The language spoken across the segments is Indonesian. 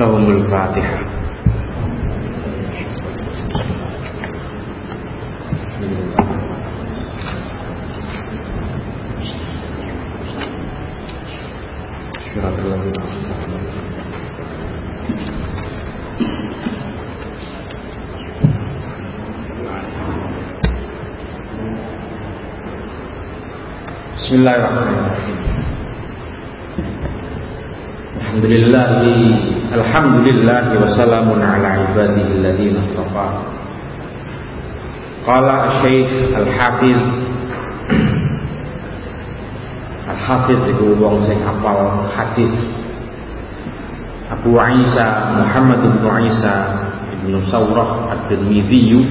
لهم الفاتحة. بسم الله الرحمن الرحيم. الحمد لله Alhamdulillah wa salamun ala ibadihi alladhina istafa. Qala Syekh Al-Hafiz Al-Hafiz itu wong sing hafal hadis. Abu Isa Muhammad bin Isa bin Sawrah At-Tirmidzi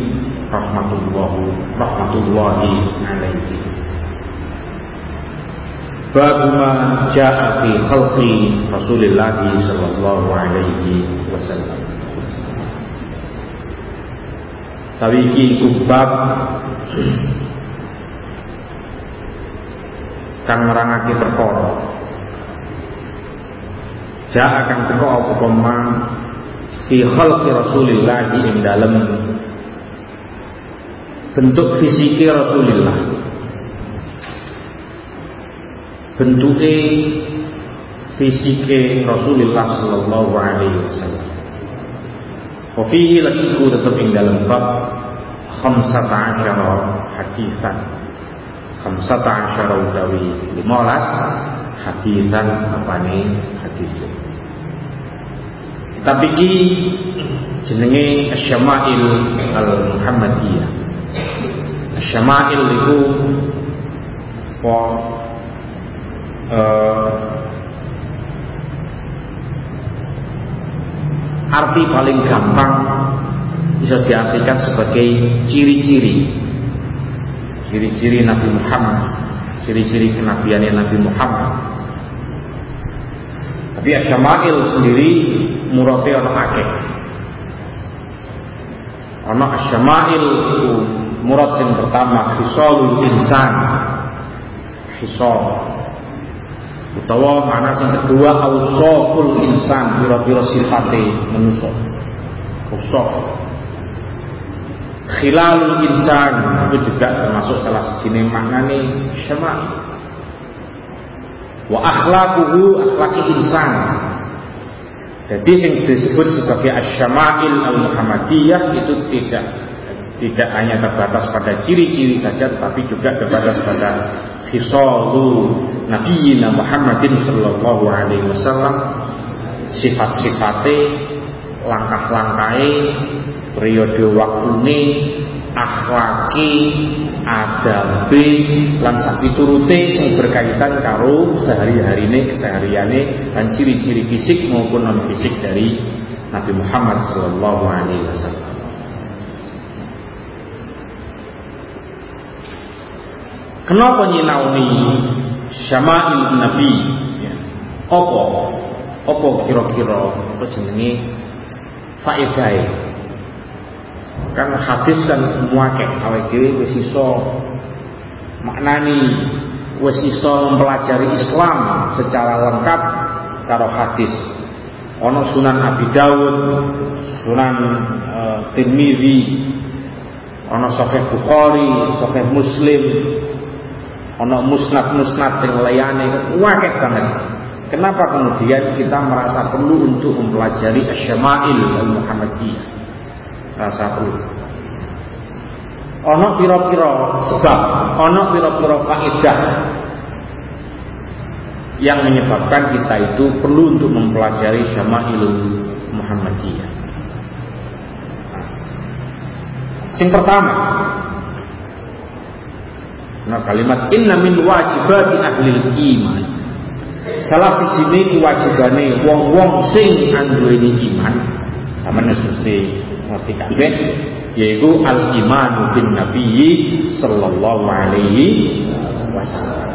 rahmatullahi rahmatullahi alaihi. Bab ma jaa fi khalqi Rasulillah sallallahu alaihi wasallam. Tapi iki bab kang nerangake perkara. Jaa kang teko apa koma fi khalqi Rasulillah ing dalem bentuk fisiki Rasulullah bentuke fisike Rasulullah sallallahu alaihi wasallam. Wa fihi lakiku tetap ing dalam bab khamsata asyara hadisan. Khamsata asyara utawi 15 hadisan apane hadis. Kitab iki jenenge Syama'il Al-Muhammadiyah. Syama'il itu uh, arti paling gampang bisa diartikan sebagai ciri-ciri. Ciri-ciri Nabi Muhammad. Ciri-ciri kenabiannya Nabi Muhammad. Tapi Asyama'il sendiri murati ana akeh. Ana Asyama'il itu murad yang pertama khisalul insan. Khisal utawa mana sing kedua ausoful insan pira-pira sifate manusa. Ausaf khilalul insan itu juga termasuk salah satu maknane syama'il wa akhlaquhu akhlaki insan. Jadi yang disebut sebagai asyama'il al-muhammadiyah itu tidak tidak hanya terbatas pada ciri-ciri saja tetapi juga terbatas pada khisalu Nabi Muhammadin sallallahu alaihi wasallam sifat-sifate langkah-langkahe periode waktune akhlaki adabe lan sapiturute sing berkaitan karo sehari-harine kesehariane dan ciri-ciri fisik maupun non fisik dari Nabi Muhammad sallallahu alaihi wasallam. Kenapa nyinauni syama'il Nabi? Ya. Apa? Apa kira-kira apa jenenge faedahe? Kan hadis kan muake awake dhewe wis iso maknani wis iso mempelajari Islam secara lengkap karo hadis. Ono Sunan Abi Dawud, Sunan uh, Tirmizi, ono Sahih Bukhari, Sahih Muslim, ono musnad-musnad sing leyane wakil banget. Kenapa kemudian kita merasa perlu untuk mempelajari Asyama'il al-Muhammadiyah? Rasa perlu. Ono piro-piro sebab, ono piro-piro faedah yang menyebabkan kita itu perlu untuk mempelajari Syama'il Muhammadiyah. Yang pertama, Nah kalimat inna min wajibati ahli iman. Salah siji kewajibane wong-wong sing anduweni iman. Sampeyan mesti ngerti kabeh yaitu al iman bin nabi sallallahu alaihi wasallam.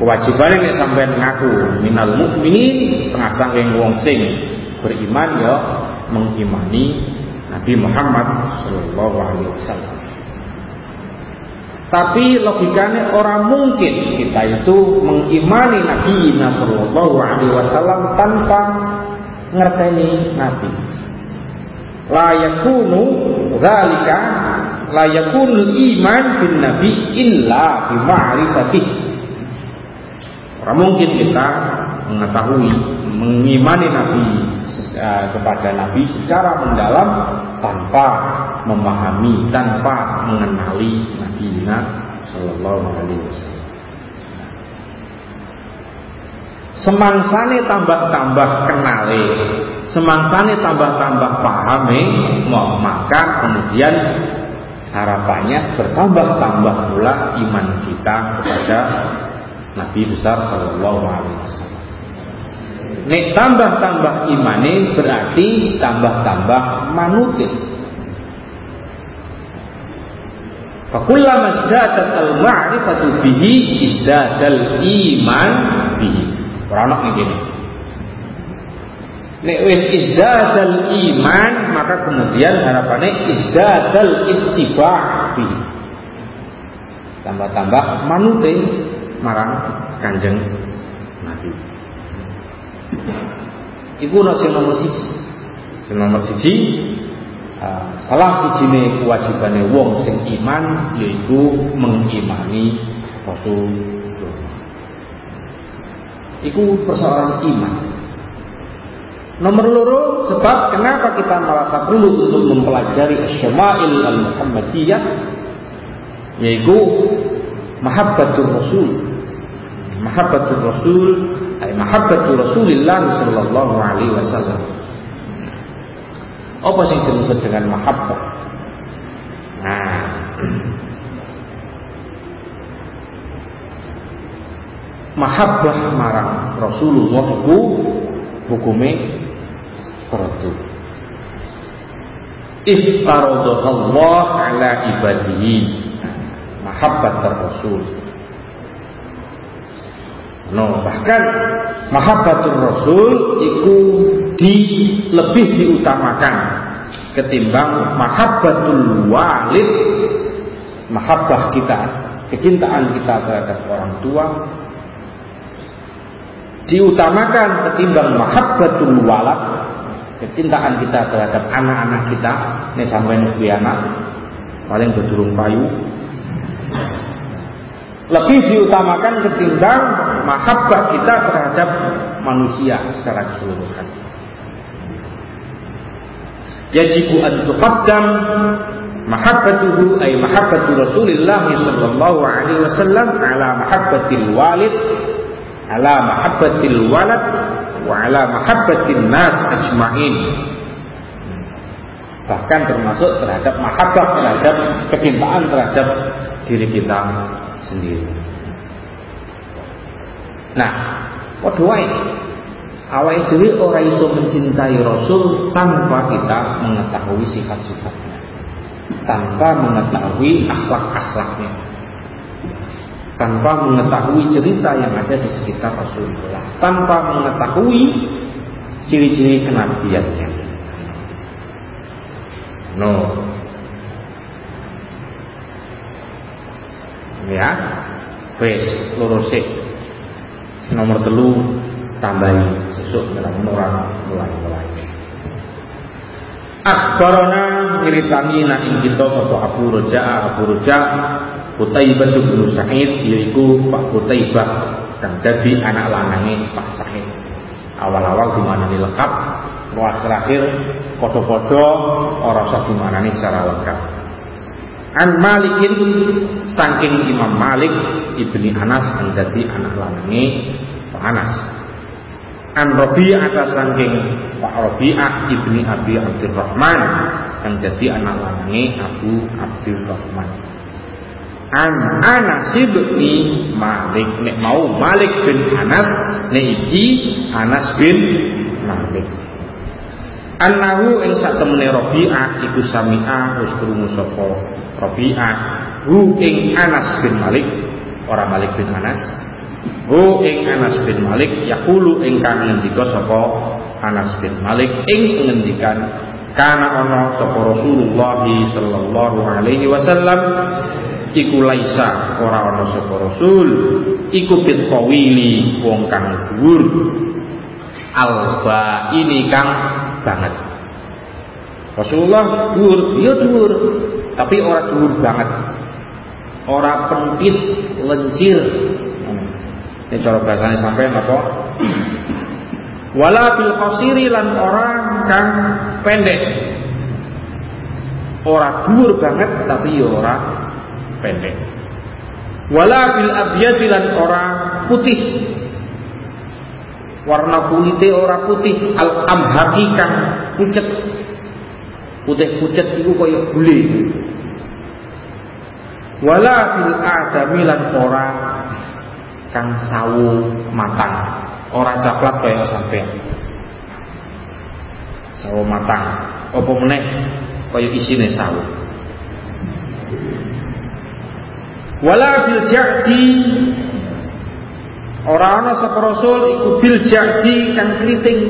Kewajiban yang sampai ngaku minal mukminin setengah saking wong sing beriman ya mengimani Nabi Muhammad sallallahu alaihi wasallam. Tapi logikanya orang mungkin kita itu mengimani Nabi Sallallahu Alaihi Wasallam tanpa ngerteni nabi. La yakunu dzalika la yakunu iman bin nabi illa bi ma'rifatih Ora mungkin kita mengetahui mengimani nabi uh, kepada nabi secara mendalam tanpa memahami tanpa mengenali nabi sallallahu alaihi wasallam semangsane tambah-tambah kenale semangsane tambah-tambah pahami maka kemudian harapannya bertambah-tambah pula iman kita kepada Nabi besar Shallallahu Alaihi Wasallam. Nek tambah-tambah imane berarti tambah-tambah manute. Fakullama izdadat al-ma'rifatu bihi izdadal iman bihi. Ora ono ngene. Nek wis izdadal iman maka kemudian harapannya izdadal ittiba' bi. Tambah-tambah manute marang Kanjeng Nabi. Iku nasi nomor siji. Sing nomor siji salah sijine kewajibane wong sing iman yaitu mengimani Rasul Itu persoalan iman. Nomor loro sebab kenapa kita merasa perlu untuk mempelajari Syama'il al-Muhammadiyah yaitu mahabbatul Rasul. Mahabbatul Rasul ay mahabbatul Rasulillah sallallahu alaihi wasallam. Apa sih dimaksud dengan mahabbah? Nah, mahabbah marang Rasulullah itu hukume fardu. Allah ala ibadihi. Mahabbat Rasul. No, bahkan mahabbatur Rasul itu di lebih diutamakan ketimbang mahabbatul walid mahabbah kita kecintaan kita terhadap orang tua. Diutamakan ketimbang mahabbatul walad kecintaan kita terhadap anak-anak kita ini sampai anak paling berdurung payu lebih diutamakan ketimbang mahabbah kita terhadap manusia secara keseluruhan. Yajibu an tuqaddam mahabbatuhu ay mahabbatu Rasulillah sallallahu alaihi wasallam ala mahabbatil walid ala mahabbatil walad wa ala mahabbatin nas ajmain. Bahkan termasuk terhadap mahabbah terhadap kecintaan terhadap diri kita sendiri. Nah padha wae. Awake dhewe ora iso mencintai rasul tanpa kita mengetahui sifat-sifatnya. Tanpa mengetahui akhlak-akhlaknya. Tanpa mengetahui cerita yang ada di sekitar Rasulullah, tanpa mengetahui ciri-ciri kenabiannya. No. Ya, wes lurusik. Nomor telu tambahi sesuk dalam orang mulai-mulai. Akbarona ngiritani na ing kita sapa Abu Raja Abu Raja Kutaibah bin Sa'id yaitu Pak Kutaibah dan jadi anak lanangi Pak Sa'id. Awal-awal di mana ini lengkap, terakhir orang sah di mana ini secara lengkap. An Malikin saking Imam Malik ibni Anas dan jadi anak lanangi Pak Anas. An Rabi'ah saking Pak Rabi'ah ibni Abi Abdurrahman yang jadi anak lanangi Abu Abdurrahman. An Anas bin Malik nek mau Malik bin Anas nek iki Anas bin Malik. Annahu ing sak temene Rabi'ah iku sami'a wis krungu Rabi'ah. Hu ing Anas bin Malik. Ora Malik bin Anas. Hu ing Anas bin Malik. Yaqulu ingkang ngendika sapa Anas bin Malik. Ing ngendikan kana ana sapa Rasulullah sallallahu alaihi wasallam. Iku laisa ora ana sapa rasul. Iku bit qawili wong kang dhuwur. Alba ini kang banget Rasulullah dhuwur ya dhuwur. Tapi orang dhuwur banget. Orang pentit lencir. Ini cara bahasanya sampai apa wala bil qasiri lan orang kang pendek. Ora dhuwur banget tapi ya ora pendek. Wala bil abyadi lan ora putih. Warna kulitnya ora putih. Al amhaqi kang pucet putih pucet iku kaya gule. Wala bil adami lan ora kang sawu matang. Ora coklat kaya sampean. Sawu matang. Apa meneh? Kaya isine sawu. Wala bil ja'di. Ora ana sapa rasul iku bil ja'di kang kriting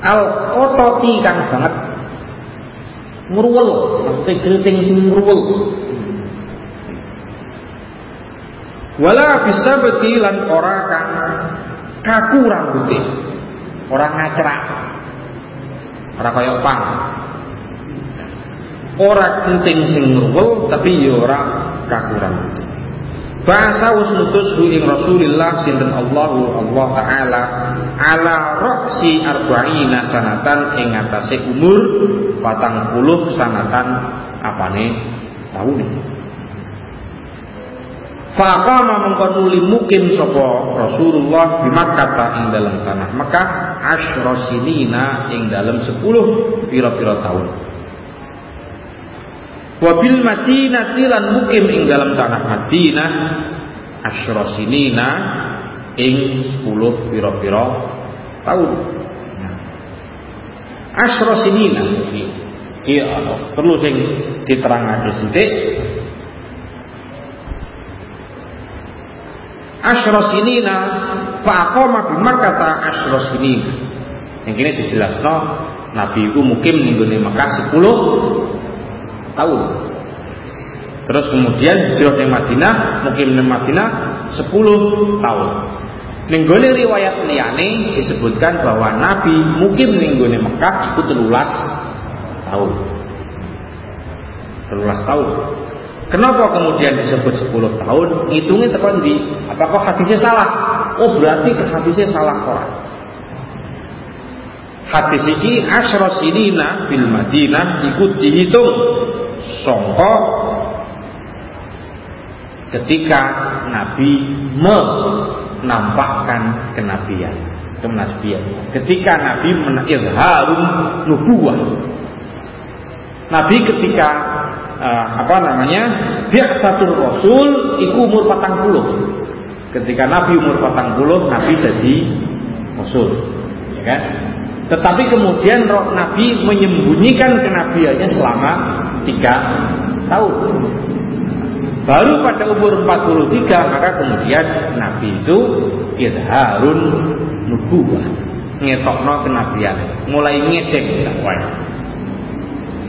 al ototi kang banget. Ngruwel maksudnya kriting sing ngruwel. Wala bisa betilan ora kang kaku rambutnya. Orang ngacrak. Ora kaya pang. Ora kriting sing ngruwel tapi ya ora kaku rambutnya Bahasa usnutus ing Rasulillah sinten Allahu Allah taala ala roksi arba'ina sanatan ing atase umur patang puluh sanatan apane tahun Faqama mengko nuli mukim sapa Rasulullah di Makkah ing dalam tanah Mekah asyra sinina ing dalam 10 pira-pira tahun. Wabil Madinah lan mukim ing dalam tanah Madinah asyra sinina ing 10 pira-pira tahun. Nah. Asyra sinina iki iya perlu sing diterangake sithik asyra sinina fa aqama bi Makkah asyra sinina. Yang kini dijelasno Nabi itu mukim ning Mekah 10 tahun. Terus kemudian hijrah ke Madinah, mukim ning Madinah 10 tahun. Ning riwayat liyane disebutkan bahwa Nabi mukim ning Mekah itu 13 tahun. 13 tahun. Kenapa kemudian disebut 10 tahun? Hitungnya tekan di apakah hadisnya salah? Oh berarti hadisnya salah orang. Hadis ini asyra sinina bil Madinah ikut dihitung songko ketika Nabi menampakkan kenabian kenabian. Ketika Nabi menizharun nubuwah Nabi ketika uh, apa namanya satu rasul iku umur patang puluh. Ketika Nabi umur patang puluh Nabi jadi rasul. Ya kan? Tetapi kemudian roh Nabi menyembunyikan kenabiannya selama tiga tahun. Baru pada umur 43 maka kemudian Nabi itu idharun nubuwah ngetokno kenabian. Mulai ngedek dakwah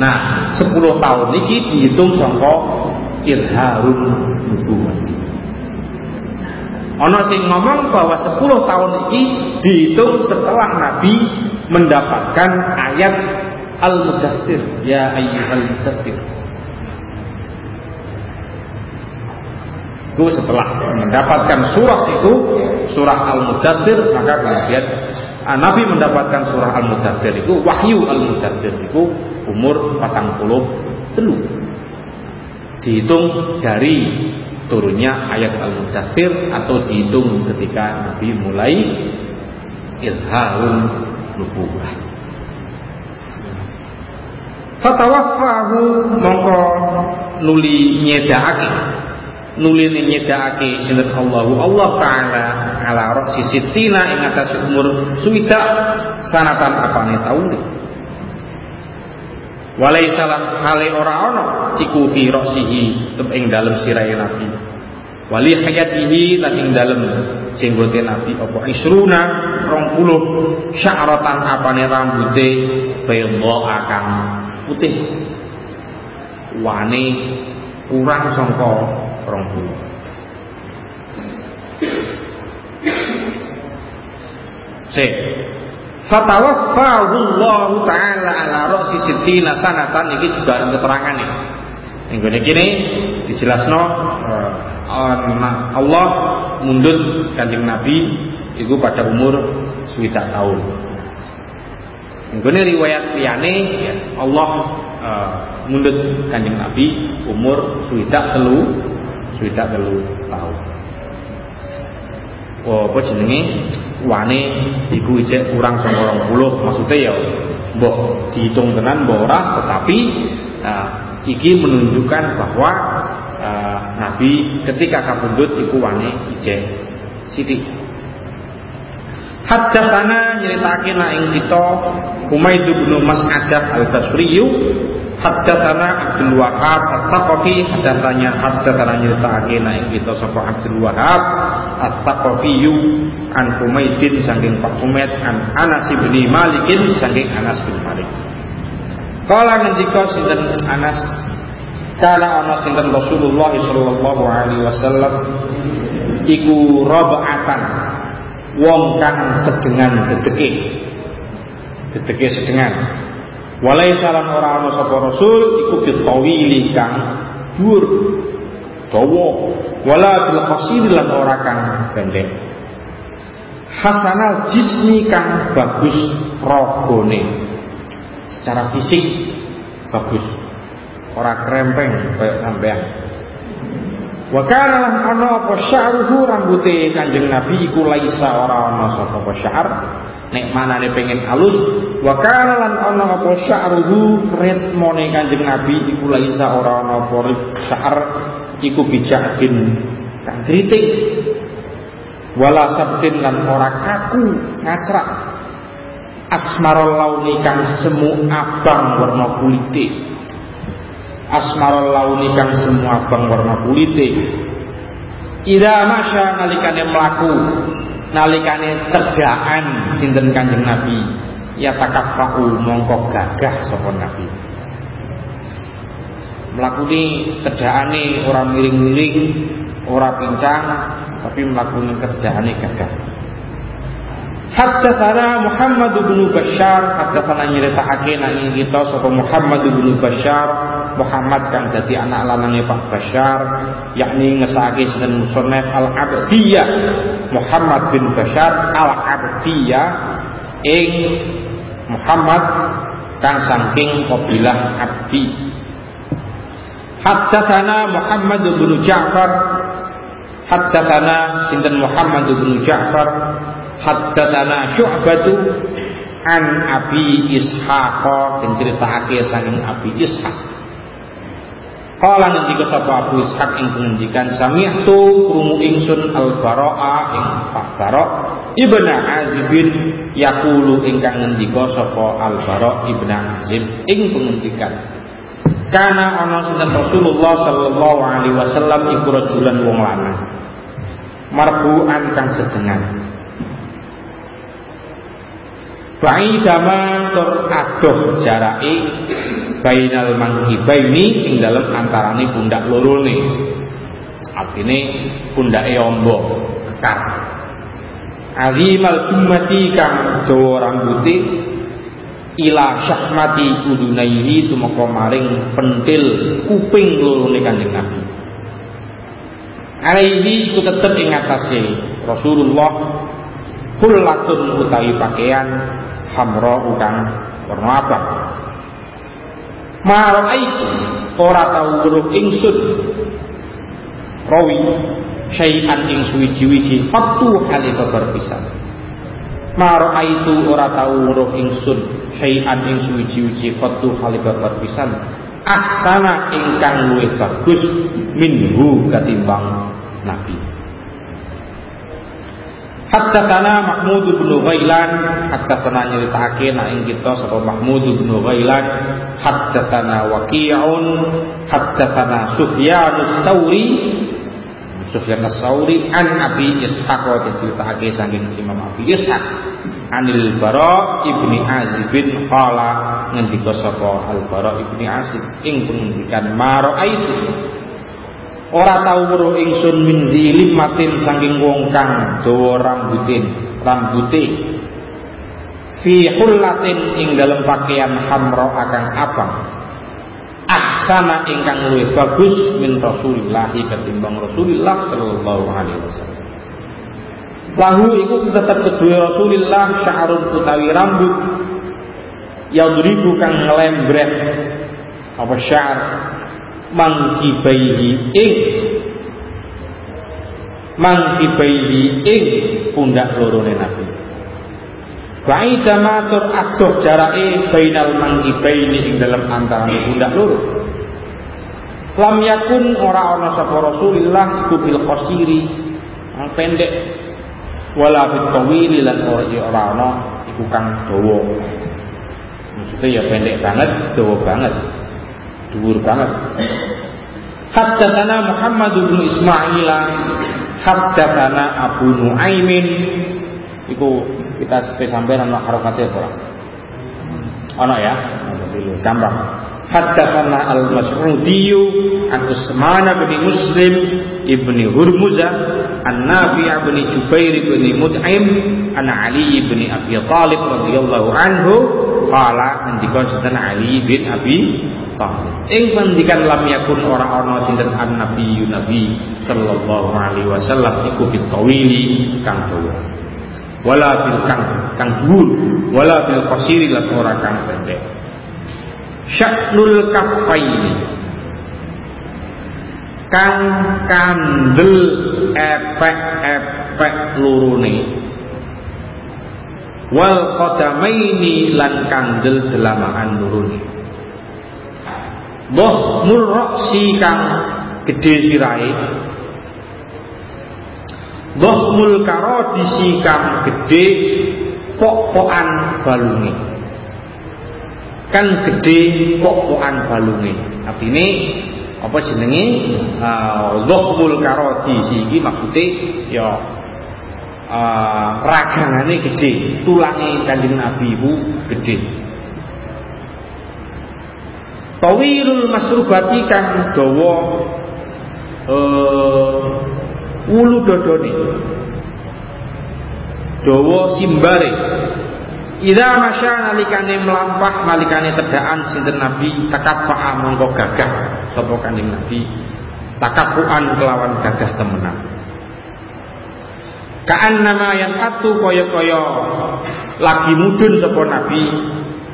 Nah, 10 tahun ini dihitung sangka ilharun nubuwah. Ono sing ngomong bahwa 10 tahun ini dihitung setelah Nabi mendapatkan ayat Al-Mujassir, ya ayyuhal mujassir. Itu setelah mendapatkan surah itu, surah Al-Mujassir, maka kemudian Ah, Nabi mendapatkan surah Al-Mudathir itu wahyu Al-Mudathir itu umur 40 telu. Dihitung dari turunnya ayat Al-Mudathir atau dihitung ketika Nabi mulai ilharun nubuwah. Fatawaffahu mongko nuli nyedakake. Nuli nyedakake sinten Allahu. Allah taala ala roksi sitina ing atas umur suwida sanatan apane taun walai salam hale ora ana iku fi roksihi ing dalem sirahe nabi. Wali hayatihi lan ing dalem jenggote nabi apa isruna 20 sya'ratan apane rambute bayda akan putih wane kurang sangka 20 C. Fatawaffahu Allah taala ala ra'si sittina sanatan iki juga keterangan nih. Yang gini kini dijelasno uh, Allah mundut kanjeng Nabi itu pada umur swidak tahun. Gini riwayat liyane ya, Allah uh, mundut kanjeng Nabi umur swidak telu swidak telu tahun. Oh, apa jenenge? Wane iku ijek kurang saka 20 maksudnya ya mbok dihitung tenan mbok tetapi uh, iki menunjukkan bahwa uh, Nabi ketika kabundut iku wane ijek sithik Haddatsana nyeritake na ing kita Humaid bin Mas'adah al-Basriyu Haddatsana Abdul Wahab At-Taqafi haddatsanya haddatsana nyeritake na ing kita sapa Abdul Wahab At-Taqafiyu an Humaidin saking Pak Humaid an Anas bin Malikin saking Anas bin Malik. Kala ngendika sinten Anas? Kala ana sinten Rasulullah sallallahu alaihi wasallam? Iku rabatan wong kang sedengan dedeke. Dedeke sedengan. Walai salam ora ana sapa rasul iku bitawili kang dhuwur. Dawa. Wala bil qasid lan ora kang pendek hasanal jismi kang bagus rogone. Secara fisik bagus. Ora krempeng kayak sampean Wa kana lan ana apa sya'ruhu rambuté Kanjeng Nabi iku laisa ora ana sapa apa sya'ar. Nek manane pengen halus wa kana lan ana apa sya'ruhu ritmone Kanjeng Nabi iku laisa ora ana apa sya'ar iku bijakin kang kritik. Wala sabtin lan ora kaku ngacrak. Asmarul launi kang semu abang warna kulite asmarul launi kang semua abang warna kulite. Ida masya nalikane melaku nalikane tegaan sinten kanjeng nabi. Ya takafau mongko gagah sapa nabi. Melakuni kerjaane orang miring-miring ora pincang tapi melakuni kerjaane gagah. Haddatsana Muhammad bin Bashar haddatsana nyritakake nang kita sapa Muhammad bin Bashar Muhammad kang dadi anak lanange Pak Bashar yakni ngesake sinten musannaf Al Abdiyah Muhammad bin Bashar Al Abdiyah ing Muhammad kang saking kabilah Abdi. Haddatsana Muhammad bin Ja'far Haddatsana sinten Muhammad bin Ja'far haddatsana syu'batu an abi ishaq den critakake saking abi ishaq Kala ngendika sapa Abu Ishaq ing ngendikan sami'tu krungu ingsun al-Bara'a ing Pak Bara' Ibnu Azibin yaqulu ingkang ngendika sapa al-Bara' Ibnu Azib ing pengendikan. Kana ana sinten Rasulullah sallallahu alaihi wasallam iku rajulan wong lanang. Marbu'an kang sedengan. Ba'idama tur adoh jarake bainal mangkibaini ing dalem antarane pundak lorone. Artine pundake ombo kekar. Azimal jummati kang dawa rambuté ila syahmati udunaihi tumeka maring pentil kuping lorone Kanjeng Nabi. Alaihi iku tetep ing atase Rasulullah kullatun utawi pakaian hamra ukang warna abang Maraitu ora tau weruh ingsun rawi syai'an ing suwiji-wiji. Fatu hale babar pisan. Maraitu ora tau weruh ingsun syai'an ing suwiji-wiji. Fatu hale babar pisan. Ahsana ingkang luwih bagus minhu katimbang nabi Hatta tanah Mahmud bin Ghailan hatta tanah nyeritake nak ing kita sapa Mahmud bin Ghailan hatta tanah Waqi'un Sufyan Sauri Sufyan Sauri an Abi Ishaq diceritake saking Imam Abi Ishaq. Anil Bara ibni Azib bin qala ngendika sapa Al Bara ibni Azib ing pengendikan maro itu Ora tau weruh ingsun min matin saking wong kang dawa rambutin, rambuté fi hullatin ing dalam pakaian hamro akan apa ahsana ingkang luwih bagus min Rasulillah ketimbang Rasulillah sallallahu alaihi wasallam. Lahu iku tetep kedua Rasulillah sya'run utawi rambut. Yadribu kang ngelembret. Apa syar mangkibaihi ing. Mangkibaihi ing pundak lorone Nabi. Ba'ida matur adoh jarake bainal mangkibaini ing dalam antara pundak loro. Lam yakun ora ana sapa Rasulullah iku bil qasiri pendek. Wala fit tawili lan ora ora ana iku kang dawa. Maksudnya ya pendek banget dawa banget dhuwur banget. Sana Muhammad bin Ismail sana Abu Nuaimin. Iku kita sampai nama harokatnya apa? Ono ya? Gampang. Haddatsana al-Mas'udi an Usman bin Muslim ibni Hurmuza an Nafi' bin Jubair bin Mut'im an Ali bin Abi Talib radhiyallahu anhu qala ngendika sinten Ali bin Abi Talib ing pendikan lam yakun ora ana sinten an Nabi sallallahu alaihi wasallam iku bitawili kang dawa. Wala bil kang kang dhuwur wala bil qasiri lan ora kang pendek. Syaknul kafaini. Kang kandel epek-epek lurune wal qadamaini lan kandel delamaan lurune Boh murroksi kang gede sirai Boh karodisi kang gede pok-pokan kan gede pok-pokan balunge. Artine apa jenenge? Dhahmul karoti siki maksude ya uh, ragangane gede tulange Kanjeng Nabi ibu gede Tawirul masrubati kang dawa uh, ulu dodone. Dawa simbare. Ida masya nalikane melampah nalikane tedaan sinten Nabi takafa'a mongko gagah. Sapa kanjeng Nabi? Takafuan kelawan gagah temenan. Kaan nama yang atu koyo-koyo. Lagi mudun sapa Nabi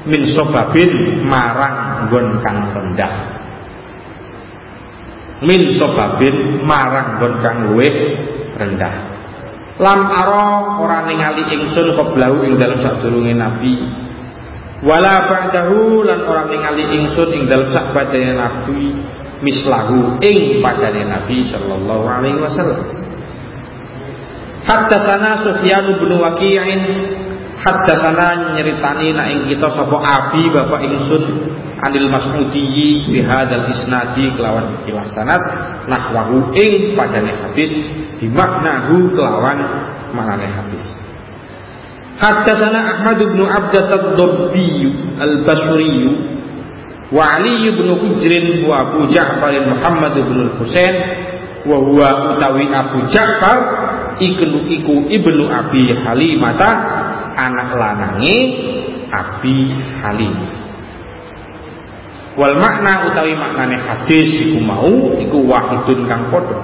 min sobabin marang gon kang rendah. Min sobabin marang gon kang luwih rendah. Lam aro ora ningali ingsun qablahu ing dalem sadurunge nabi. Wala ba'dahu lan ora ningali ingsun ing dalem sakbadane nabi mislahu ing padane nabi sallallahu alaihi wasallam hatta sana Sufyan bin Waqi'in. Hatta sana nyeritani na ing kita sapa abi bapak ingsun anil mas'udi bi hadzal isnadi kelawan ikilah sanad nahwahu ing padane hadis bimaknahu kelawan manane hadis. Haddatsana Ahmad bin Abdat ad-Dabbi al-Basri wa Ali bin Hujr wa Abu Ja'far Muhammad bin Husain wa huwa utawi Abu Ja'far iknu iku ibnu Abi Halimata anak lanange Abi Halim. Wal makna utawi maknane hadis iku mau iku wahidun kang padha.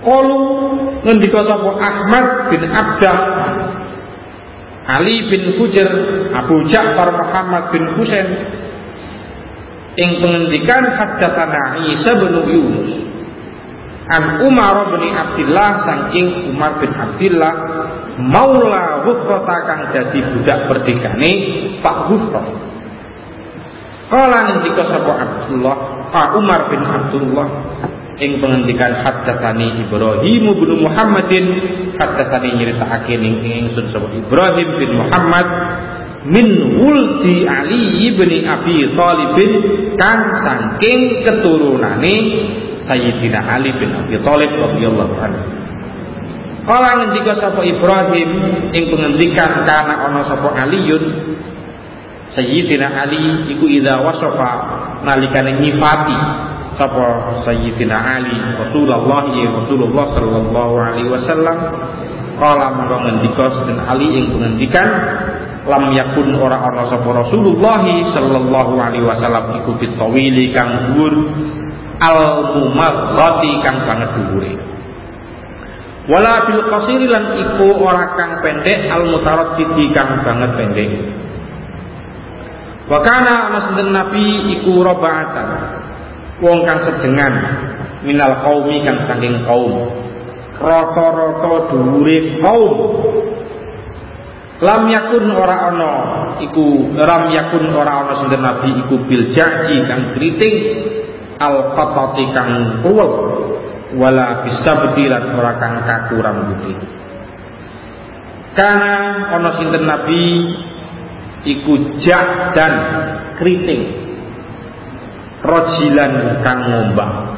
Qalu ngendika sapa Ahmad bin Abdah Ali bin Hujar Abu Ja'far Muhammad bin Husain. Ing pengendikan haddatsana Isa bin Yunus an Umar bin Abdullah saking Umar bin Abdullah maula Hufrata kang dadi budak perdekane Pak Hufrah. Kala ngendika sapa Abdullah Pak Umar bin Abdullah ing pengendikan haddatsani Ibrahim bin Muhammadin haddatsani nyritakake ning ingsun sapa Ibrahim bin Muhammad min wuldi Ali bin Abi Thalib kan saking keturunane Sayyidina Ali bin Abi Thalib radhiyallahu anhu. Kala ngendika sapa Ibrahim ing pengendikan kana ana sapa Aliun Sayyidina Ali iku idza wasafa nalikane nyifati sapa Sayyidina Ali Rasulullah ya Rasulullah sallallahu alaihi wasallam. Kala mongko ngendika sinten Ali ing pengendikan lam yakun ora ana sapa Rasulullah sallallahu alaihi wasallam iku bitawili kang dhuwur al mumaghati kang banget dhuwure. Wala bil qasiri lan iku ora kang pendek al mutaraddidi kang banget pendek. Wa kana ana nabi iku robaatan wong kang sedengan minal qaumi kang saking kaum. Rata-rata dhuwure kaum. Lam yakun ora ana iku ram yakun ora ana sinten nabi iku bil jaji kang kriting al qatati kang kuwel wala bisabdi lan ora kang kaku rambuté kana ana sinten nabi iku jak dan kriting rojilan kang ngombang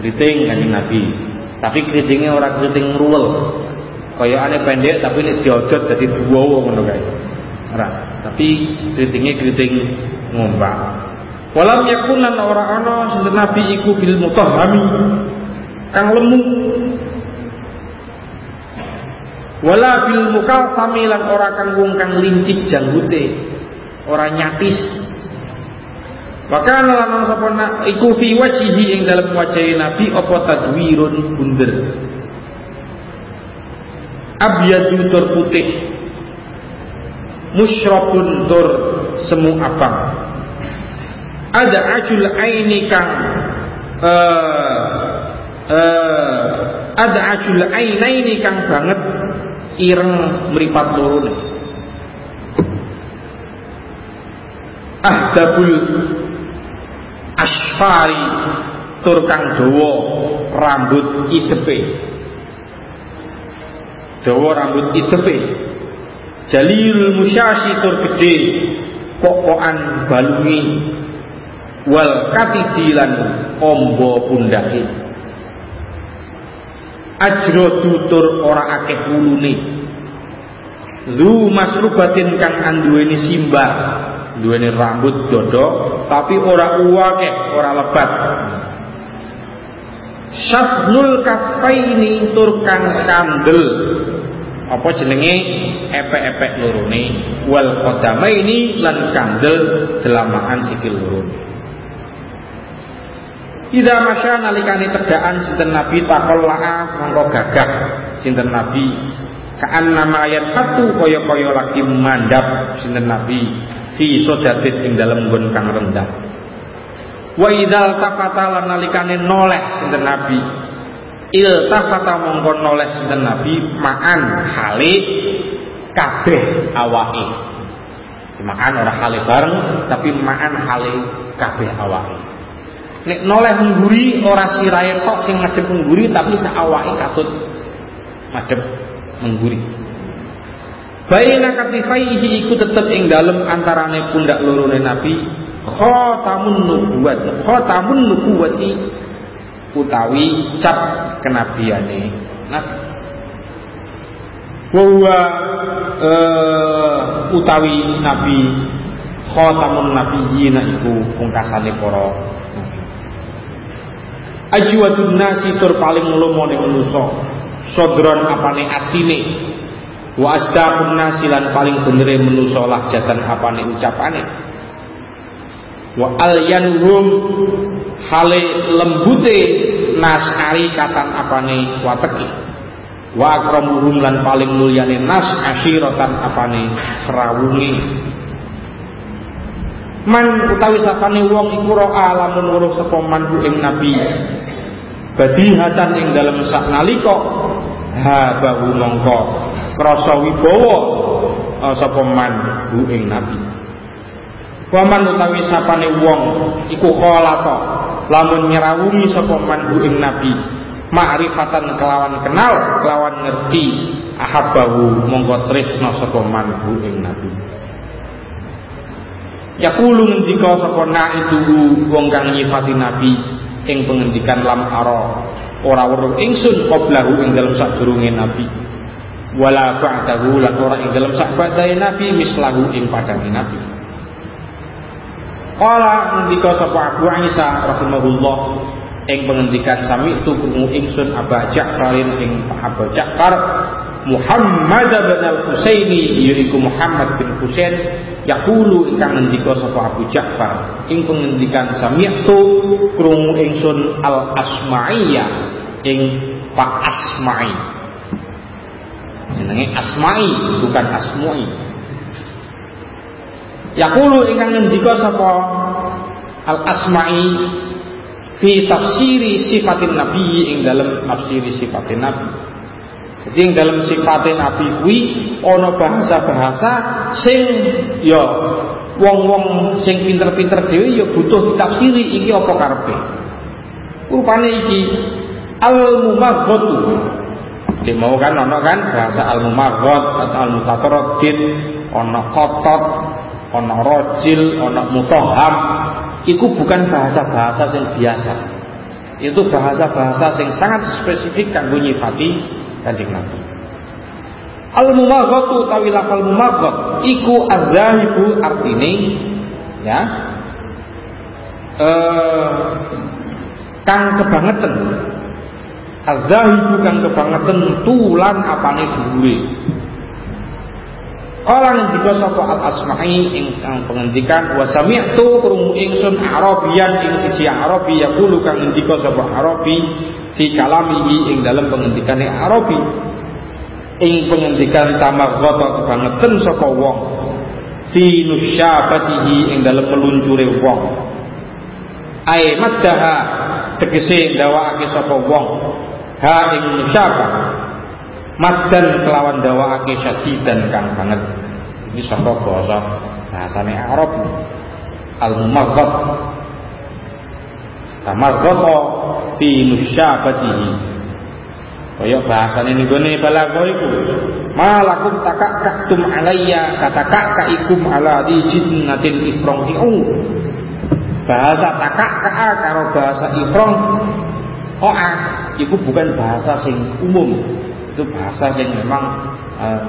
kriting kanjeng nabi. Tapi kritingnya ora kriting ruwel. Aneh pendek tapi ini diodot jadi dua ngono kae. Tapi kritingnya kriting ngombak. Walam yakunan ora ana sinten nabi iku bil mutahhami kang lemu. Wala bil mukaltami lan ora kang wong kang lincik janggute. Ora nyatis maka lan sapa iku fi wajhihi ing dalem wajah nabi apa tadwirun bunder? Abyadu tur putih. Musyrabun tur semu abang ada ajul aini kang uh, uh, ada ajul ainaini kang banget ireng meripat nih. Ahdabul asfari tur kang dawa rambut idepe. Dawa rambut itepe jalil musyasi tur gede pokokan balungi wal katidilan ombo pundake. Ajro tutur ora akeh wulune. Lu masrubatin kang anduweni simbar duweni rambut dodo tapi ora uwake ora lebat. Syafnul kafaini tur kang kandel apa jenenge? Epek-epek lorone. Wal ini lan kandel delamaan sikil lorone Ida masya nalikani tegaan sinten Nabi takollaa mongko gagah sinten Nabi. Kaan nama ayat satu koyo koyo lagi mandap sinten Nabi. Fi sojatin ing dalam gun kang rendah wa idal tafata lan nalikane noleh sinten Nabi. Iltafata mongko noleh sinten Nabi ma'an hale kabeh awake. Ma'an ora hale bareng tapi ma'an hale kabeh awake nek noleh mengguri ora sirahe tok sing ngadep mengguri tapi sak awake katut madhep mengguri Baina katifaihi iku tetep ing dalem antarane pundak lorone Nabi khatamun nubuwat khatamun nubuwati utawi cap kenabiane nabi. Wa uh, utawi nabi khatamun nabiyina iku pungkasane para nabi ajwadun nasi tur paling lumone manusa sodron apane atine? Wa asdaqun nasi lan paling benere manusa lahjatan apane ucapane? Wa alyanhum hale lembute nasari katan apane wateki? Wa akramuhum lan paling mulyane nas asyiratan apane serawungi man utawi sapane wong iku roa lamun weruh sapa man ing nabi. Badihatan ing dalem sak nalika ha bahu mongko krasa wibawa eh, sapa man ing nabi. Waman utawi sapane wong iku kholata lamun nyerawungi sapa man ing nabi. Ma'rifatan kelawan kenal kelawan ngerti ahabbahu mongko tresna sapa man ing nabi Yakulu ngendika sapa itu wong kang nyifati nabi ing pengendikan lam ara. Ora weruh ingsun qablahu ing dalem sadurunge nabi. Wala ba'dahu lan ora ing dalem sak nabi mislahu ing padane nabi. Kala ngendika sapa Abu Isa rahimahullah ing pengendikan sami itu krungu ingsun Aba Ja'farin ing Aba Ja'far Muhammad bin Al-Husaini yaiku Muhammad bin Husain yaqulu ingkang ngendika sapa Abu Ja'far ing pengendikan sami'tu krungu ingsun Al-Asma'iyya ing Pak Asma'i. Jenenge Asma'i bukan Asmu'i. Yaqulu ingkang ngendika sapa Al-Asma'i fi tafsiri sifatin nabi ing dalam tafsiri sifatin nabi jadi dalam sifatin nabi kuwi ana bahasa-bahasa sing ya wong-wong sing pinter-pinter dhewe ya butuh ditafsiri iki apa karepe? Rupane iki al mumaghatu di mau kan ana kan? Bahasa al mumaghat atau al mutataradid ana kotot ana rojil ana mutaham itu bukan bahasa-bahasa yang biasa. Itu bahasa-bahasa yang sangat spesifik kanggo nyifati Kanjeng Nabi. Al mumaghatu tawi lafal mumaghat iku azzahibu artine ya. Eh kang kebangetan. Azzahibu kang kebangetan tulan apane dhuwure. Kala ngendika sapa Al Asma'i ingkang pengendikan wa sami'tu krungu ingsun Arabian ing siji Arabi yaqulu kang ngendika sapa Arabi fi kalamihi ing dalam pengendikane Arabi ing pengendikan tamaghata kebangetan sapa wong fi nusyabatihi ing dalam meluncure wong ai maddaha tegese ndawakake sapa wong ha ing nusyabah Madan kelawan dawaake syadidan kang banget. Ini contoh bahasa bahasane Arab. Al-mumaghad. Tamaghata fi musyabatihi. Kaya bahasane gone balago iku. Malakum takaktum alayya katakakaikum ala di jinnatin ifronti'u. Bahasa takak karo bahasa ifrong Oa itu bukan bahasa sing umum itu bahasa yang memang uh,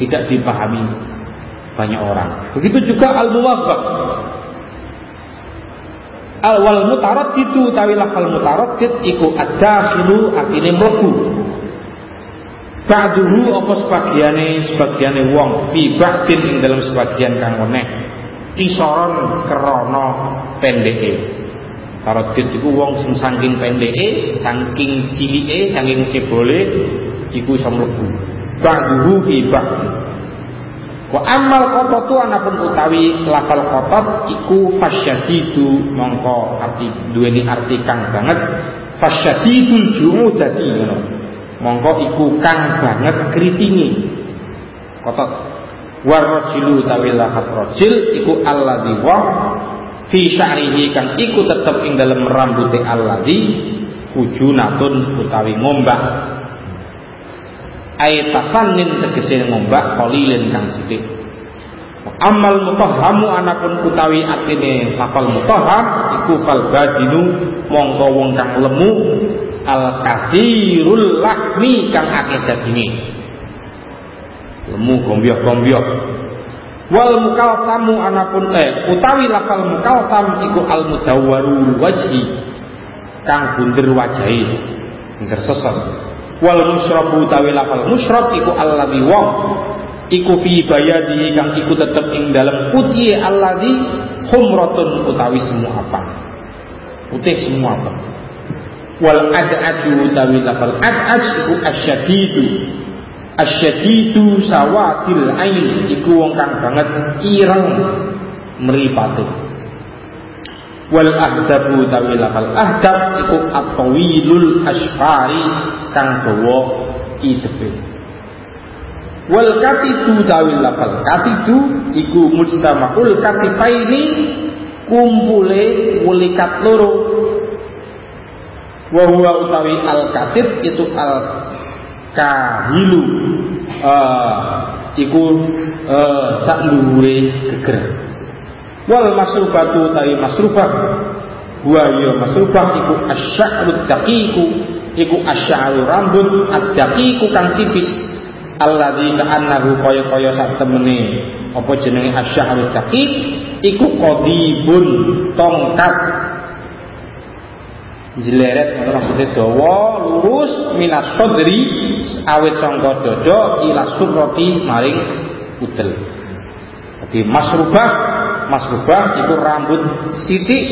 tidak dipahami banyak orang. Begitu juga al-muwaffaq. Al wal mutarad itu tawi lafal mutaraddid iku ad-dakhilu artine mlebu. Ba'duhu apa sebagiane sebagiane wong fi ba'din ing dalam sebagian kang meneh kisoron krana pendeke Taradid iku wong sing saking pendeke, saking cilike, saking cebole iku iso mlebu. Ba'duhu fi ba'd. Wa amal qatatu anapun utawi lafal qatat iku fasyadidu mongko arti duweni arti kang banget fasyadidul ju'udati ngono. Mongko iku kang banget kritingi. Qatat warrajilu tawi lafal rajil iku alladzi wa fi sya'rihi kang iku tetep ing dalem rambuté alladzi ujunatun utawi ngombak ay tafannin tegese ngombak qalilin kang sithik. Amal mutahhamu anapun utawi artine lafal mutahham iku fal badinu mongko wong kang lemu al kathirul lahmi kang akeh daginge lemu gombyok-gombyok wal mukaltamu anapun eh utawi lafal mukaltam iku al mudawwarul wajhi kang bunder wajahi bunder sesat wal musyrabu utawi lafal musyrab iku alladhi wong. Iku fi bayadi kang iku tetep ing dalam putih alladhi humratun utawi semua apa. Putih semua apa. Wal ad'aju utawi lafal ad'aj iku asyadidu. Asyadidu sawatil ain iku wong kang banget ireng mripate wal ahdabu tawi lafal ahdab iku atawilul asfari kang dawa idepe wal katidu tawi lafal katidu iku mujtama'ul katifaini kumpule wulikat loro. Wa huwa utawi al katib itu al kahilu uh, iku uh, sak dhuwure geger wal masrubatu tawi masrubah wa ya masrubah iku asy'arud daqiqu iku asy'aru rambut ad-daqiqu kang tipis. Alladzi ka'annahu kaya-kaya sak temene. Apa jenenge asy'arud daqiq? Iku qadibun tongkat. Jeleret ngoten maksudnya dawa lurus minas sodri awit sangka dada ila surrati maring udel. Jadi masrubah masrubah itu rambut sitik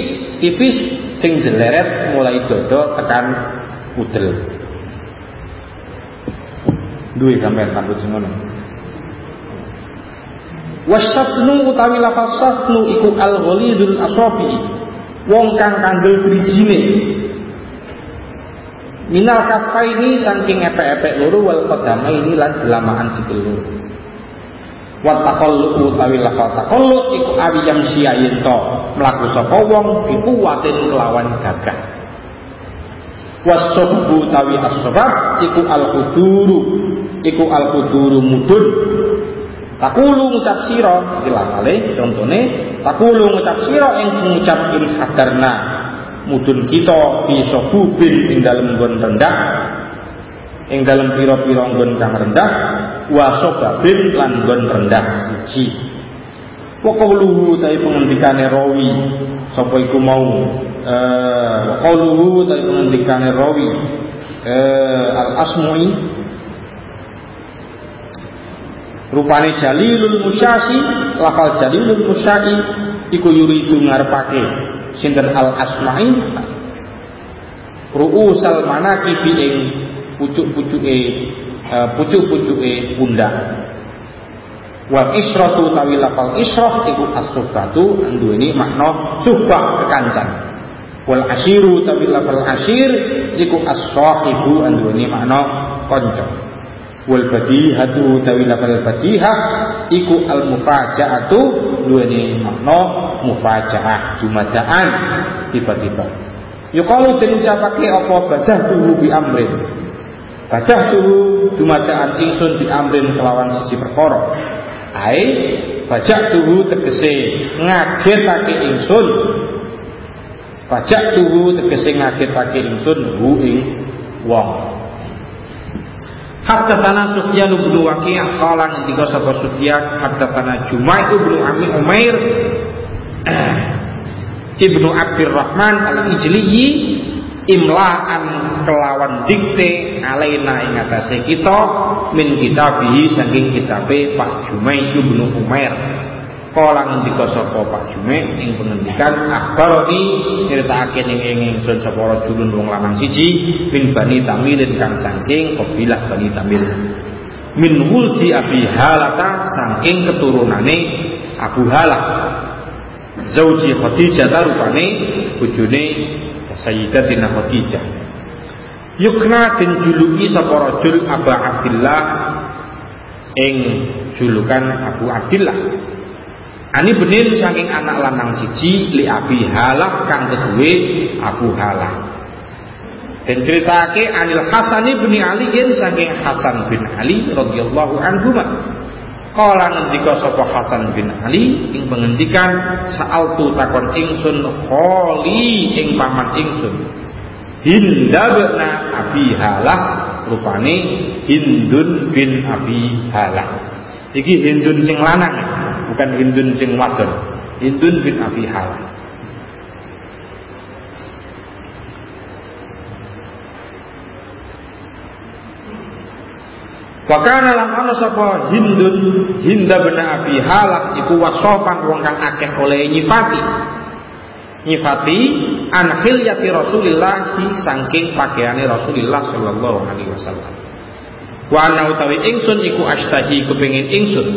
tipis sing jeleret mulai dada tekan udel. Duwe sampean rambut sing ngono. Wasatnu utawi lafal satnu iku al-ghalidul asabi. Wong kang kandel drijine Minal kafa ini saking epek-epek loro wal kodama ini lan delamaan sikil loro. Wat takollu utawi lafal takollu iku awi yang siayin to mlaku sapa wong iku watin kelawan gagah. Wasobbu utawi as-sabab iku al-huduru iku al-huduru mudun Takulu ngucap sira iki contone takulu ngucap sira ing ngucap in hadarna mudun kita fi sobubin ing dalem nggon rendah ing dalem pira-pira nggon kang rendah wa sobabin lan nggon rendah siji wa qawluhu tapi pengendikane rawi. Sapa iku mau? Eh wa qawluhu tapi pengendikane rawi. Eh al asmui rupane jalilul musyasi lafal jalilul musyai iku yuridu ngarepake sinten al asma'i ru'usal manakibi ing pucuk-pucuke pucuk-pucuke pundak. Wal isratu tawi lafal israh iku as-subbatu duweni makna subbah kekancan. Wal asyiru tawi lafal asyir iku as-sahibu duweni makna kanca wal badihatu tawi lafal badihah iku al mufajaatu duweni makna mufajaah jumadaan tiba-tiba. Yuqalu den ucapake apa? Badah tuhu bi amrin badah tuhu jumadaan ingsun bi amrin kelawan sisi perkara. Ai bajak tuhu tegese ngagetake ingsun. Bajak tuhu tegese ngagetake ingsun hu ing wong. Tanah Sufyan bin Waqi' qala ngendika sapa Sufyan tanah Jumai bin Ami Umair Ibnu Abdurrahman Al-Ijliyi imlaan kelawan dikte alaina ing atase kita min kitabihi saking kitabe Pak Jumai bin Umair Kala ngendika sapa Pak Jume ing pengendikan akhbaroni nyritakake ning ing ingsun sapa rajulun wong lanang siji min Bani Tamil kang saking kabilah Bani Tamil. Min wuldi Abi Halata saking keturunane Abu Halah. Zauji Khadijah rupane bojone Sayyidatina Khadijah. Yukna den juluki sapa rajul Abu Abdillah ing julukan Abu Abdillah Ani benin saking anak lanang siji li Abi Halah kang kedue Abu Halah. Dan ceritake Anil Hasan bin Ali saking Hasan bin Ali radhiyallahu anhu. Kala ngendika sapa Hasan bin Ali ing pengendikan tu takon ingsun kholi ing paman ingsun. Hinda bin Abi Halah rupane Hindun bin Abi Halah. Iki Hindun sing lanang bukan Hindun sing wadon. Hindun bin Abi Hal. Wakana lan ana sapa Hindun Hinda bin Abi Halak iku wasopan wong kang akeh oleh nyifati. Nyifati an hilyati Rasulillah saking pakaiane Rasulullah sallallahu alaihi wasallam. Wa ana utawi ingsun iku astahi kepengin ingsun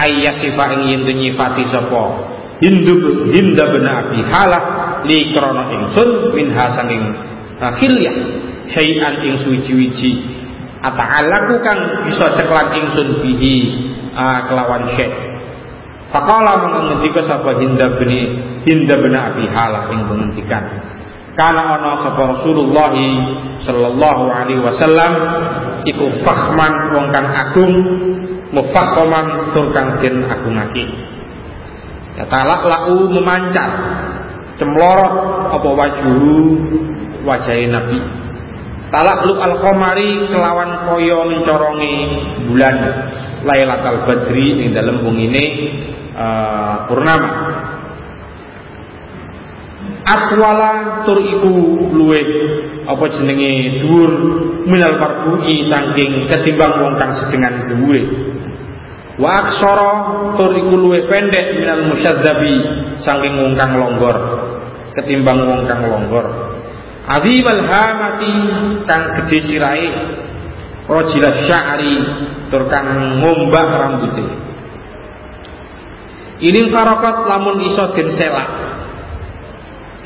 ayyasifa ing yen nyifati sapa Hindu Hinda bin Abi Halah li krana ingsun min hasanging khilyah syai'an ing suci-wici ata'alaku kang bisa ceklan ingsun bihi uh, kelawan syekh? Faqala mengendika sapa Hinda bin Hinda bin Abi Halah ing pengendikan. Kana ana sapa Rasulullah sallallahu alaihi wasallam iku fahman wong kang agung mufakkoman tur kang den agungake. Ya talak lau memancar cemlorot apa wajuhu wajahe nabi talak lu al qamari kelawan koyo mencorongi bulan lailatul badri ing dalem wengine uh, purnama. Atwala tur iku luwe apa jenenge dhuwur minal marbu'i saking ketimbang wong kang sedengan dhuwure. Wa aksara tur iku luwe pendek minal musyadzabi saking wong kang longgor ketimbang wong kang longgor azimal hamati kang gedhe sirahe rajila sya'ri tur kang ngombak rambute. Ini karokat lamun iso den selak.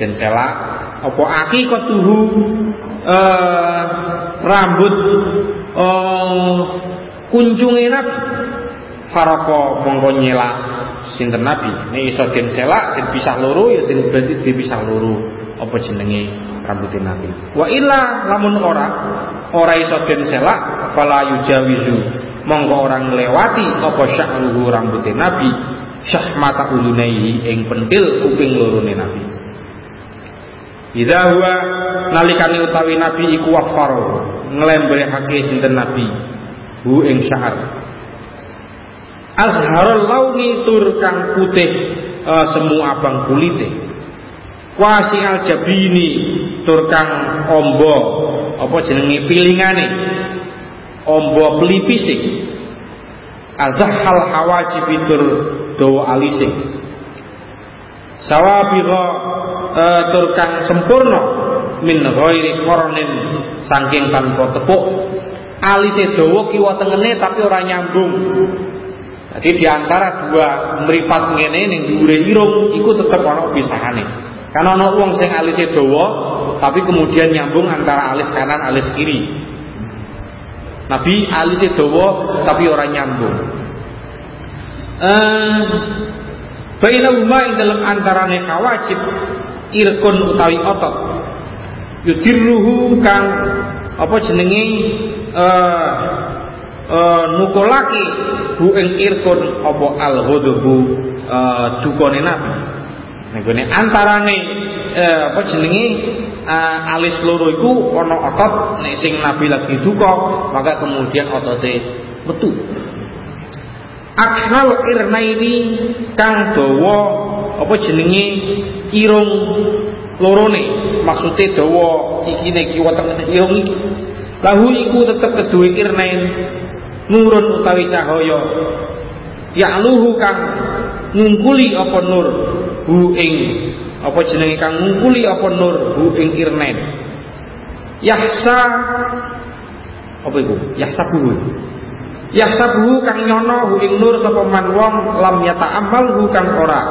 Den selak apa eh rambut eh kunjunge nabi faraka mongko nyelak. Sinten nabi? Nek iso den selak den pisah loro ya berarti dipisah loro. Apa jenenge rambut nabi. Wa illa lamun ora ora iso den selak fala yujawizu mongko orang lewati apa sya'ruhu rambut nabi syahmata ulunai ing pentil kuping lorone nabi. Idza huwa nalikane utawi nabi iku wafaro nglembrehake sinten nabi hu ing syahar. Azharul launi tur kang putih uh, abang kulite. Wasi al jabini tur kang ombo. Apa jenenge pilingane ombo pelipise Azhal hawajib tur dawa alising Sawabigha uh, tur kang sempurna min ghairi qarnin saking tanpa tepuk. Alise dawa kiwa tengene tapi ora nyambung. Jadi di antara dua meripat ngene ning dhuwure irung iku tetep ana pisahane karena ana wong sing alise dawa tapi kemudian nyambung antara alis kanan alis kiri. Nabi alise dawa tapi ora nyambung. Eh Bainahuma dalam antarane kawajib irkun utawi otot. Yudirruhu kang apa jenenge uh, uh, nukulake hu ing irkun apa al ghadbu uh, dukane nabi ning antarane uh, apa jenenge? Uh, alis loro iku ana otot nek sing nabi lagi duka maka kemudian otote metu. Akhnal irnaini kang dawa apa jenenge? Irung lorone. Maksude dawa ikine kiwa tengene irung iki. Lahu iku tetep keduwe irnain nurun utawi cahaya. Ya'luhu kang ngungkuli apa nur hu ing. Apa jenenge kang ngungkuli apa nur? Hu ing irnain yahsa. Apa iku? Yahsabuhu yahsabuhu kang nyono hu ing nur sapa man wong lam hu kang ora.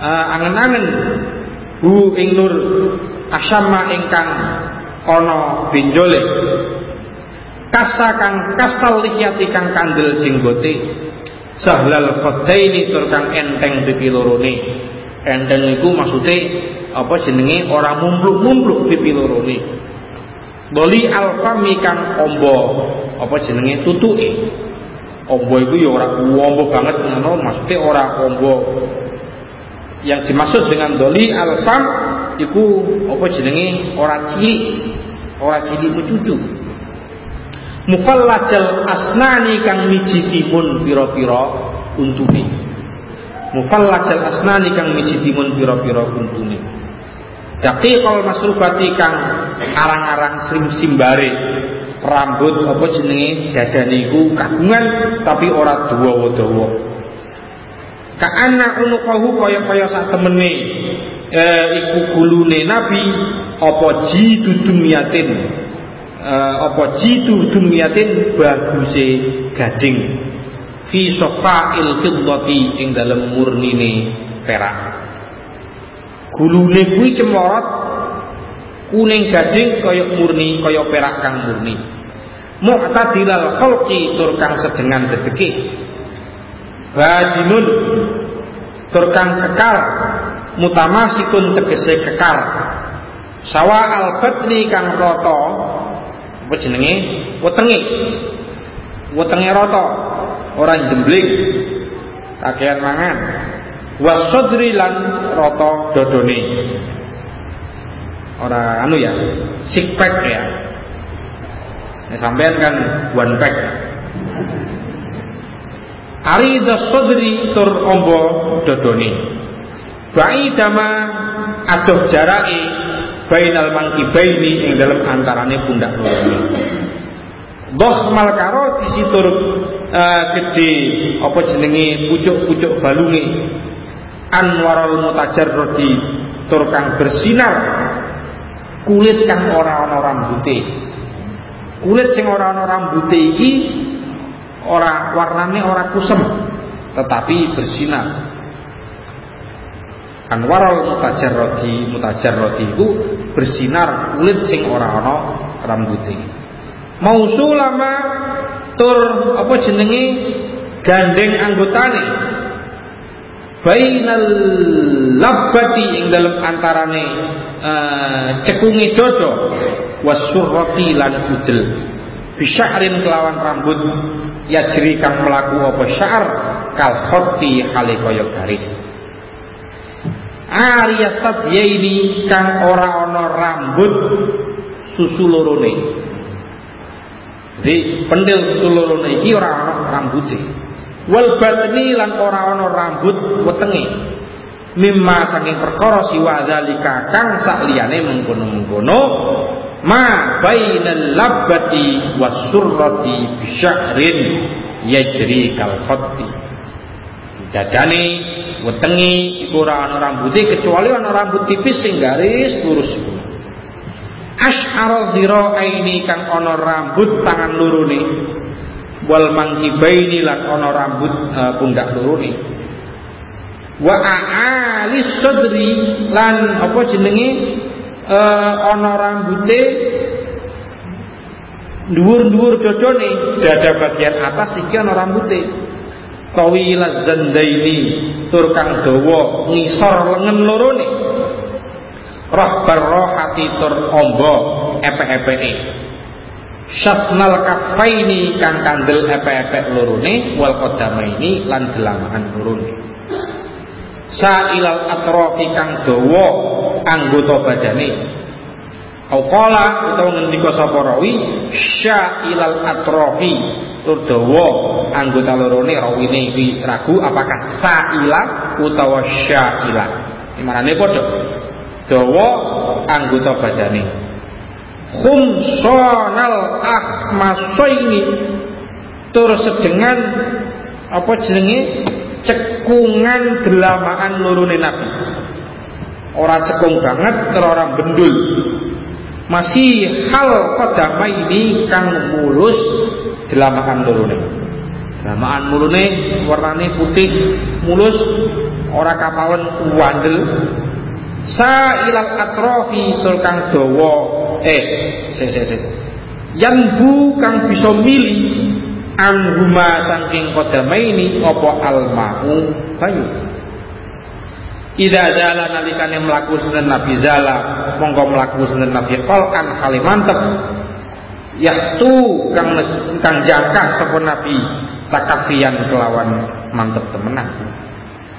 Uh, angen-angen hu ing nur asyama ingkang ana benjole. Kasa kang kasal lihyati kang kandel jenggote. Sahlal khaddaini tur kang enteng pipi lorone enteng iku maksude apa jenenge? Ora mumpluk-mumpluk pipi lorone boli alfami kang ombo. Apa jenenge? Tutuke ombo iku ya ora ombo banget ngono. Maksude ora ombo. Yang dimaksud dengan doli alfam iku apa jenenge? Ora cilik. Ora cilik cucu. Mufallajal asnani kang mijitipun pira-pira untune mufallajal asnani kang mijitipun pira-pira untune daqiqal masrufati kang arang-arang sim simbare. Rambut apa jenenge? Dadane iku kagungan tapi ora dawa-dawa. Ka'anna unuqahu kaya-kaya sak temene e, iku gulune nabi apa jidu dumyatin e, apa jidu dumyatin baguse gading fi safa'il fiddati ing dalem murnine perak. Gulune kuwi cemorot kuning gading kaya murni kaya perak kang murni. Mu'tadilal khalqi tur kang sedengan dedeke. Badinun turkang kekal mutamasikun tegese kekal. Sawa albatni kang roto apa jenenge? Wetenge. Wetenge roto ora jembling kakean mangan. Wasodri lan roto dodone. Ora anu ya six pack ya. Nah, sampean kan one pack. Arida sodri tur ombo dodoni Ba'idama adoh jarake bainal mangkibaini ing dalam antarane pundak loro Doh mal karo disitur uh, gede. Apa jenenge? Pucuk-pucuk balunge. Anwarul mutajarrodi tur kang bersinar. Kulit kang ora ana rambute. Kulit sing ora ana rambute iki ora warnane ora kusem tetapi bersinar. Anwarul mutajarrodi mutajarrodi itu bersinar kulit sing ora ana rambute Mausulama tur apa jenenge gandeng anggotane. Bainal labbati ing dalam antarane uh, cekungi dodo wasurrati lan udel bisyahrin kelawan rambut yajri kang melaku apa syar kal khotti hale kaya garis. Arya ini kang ora ana rambut susu lorone jadi pendil seluruh iki ora ana rambuté. Wal batni lan ora ana rambut wetenge. Mimma saking perkara siwa dzalika kang sakliyane mengkono-mengkono ma bainal labbati wasurrati bisyahrin yajri kal khatti. Dadane wetenge iku ora ana rambuté kecuali ana rambut tipis sing garis lurus iku. Ash'ara dhira'aini kang ana rambut tangan lurune. Wal mangkibaini lan ana rambut uh, pundak lurune. Wa a'ali sadri lan apa jenenge? Uh, ana rambute dhuwur-dhuwur cocone dada bagian atas iki ana rambute tawilaz zandaini tur kang dawa ngisor lengen lorone roh hati tur ombo epe-epeke Syatnal kafaini kang kandel epe-epe lurune wal ini lan delamaan lurune. Sailal atrofi kang dawa anggota badane. Auqala utawa ngendika sapa rawi syailal atrofi tur anggota lorone rawine iki ragu apakah saila utawa syaila. Imarane padha dawa anggota badane khumsonal ahmasoini tur sedengan apa jenenge? Cekungan delamaan lorone nabi. Ora cekung banget orang bendul masih hal kodama ini kang mulus delamaan lorone. Delamaan mulune warnane putih mulus ora kapawen wandel Sa'ilal atrofi tur kang dawa. Eh sing sing sing. Bu kang bisa milih angguma saking ini apa almau? Banyu Ida zala nalikane melaku senen Nabi zala monggo melaku senen Nabi qalkan hale mantep yahtu kang kang jangkah sapa Nabi takafian kelawan mantep temenan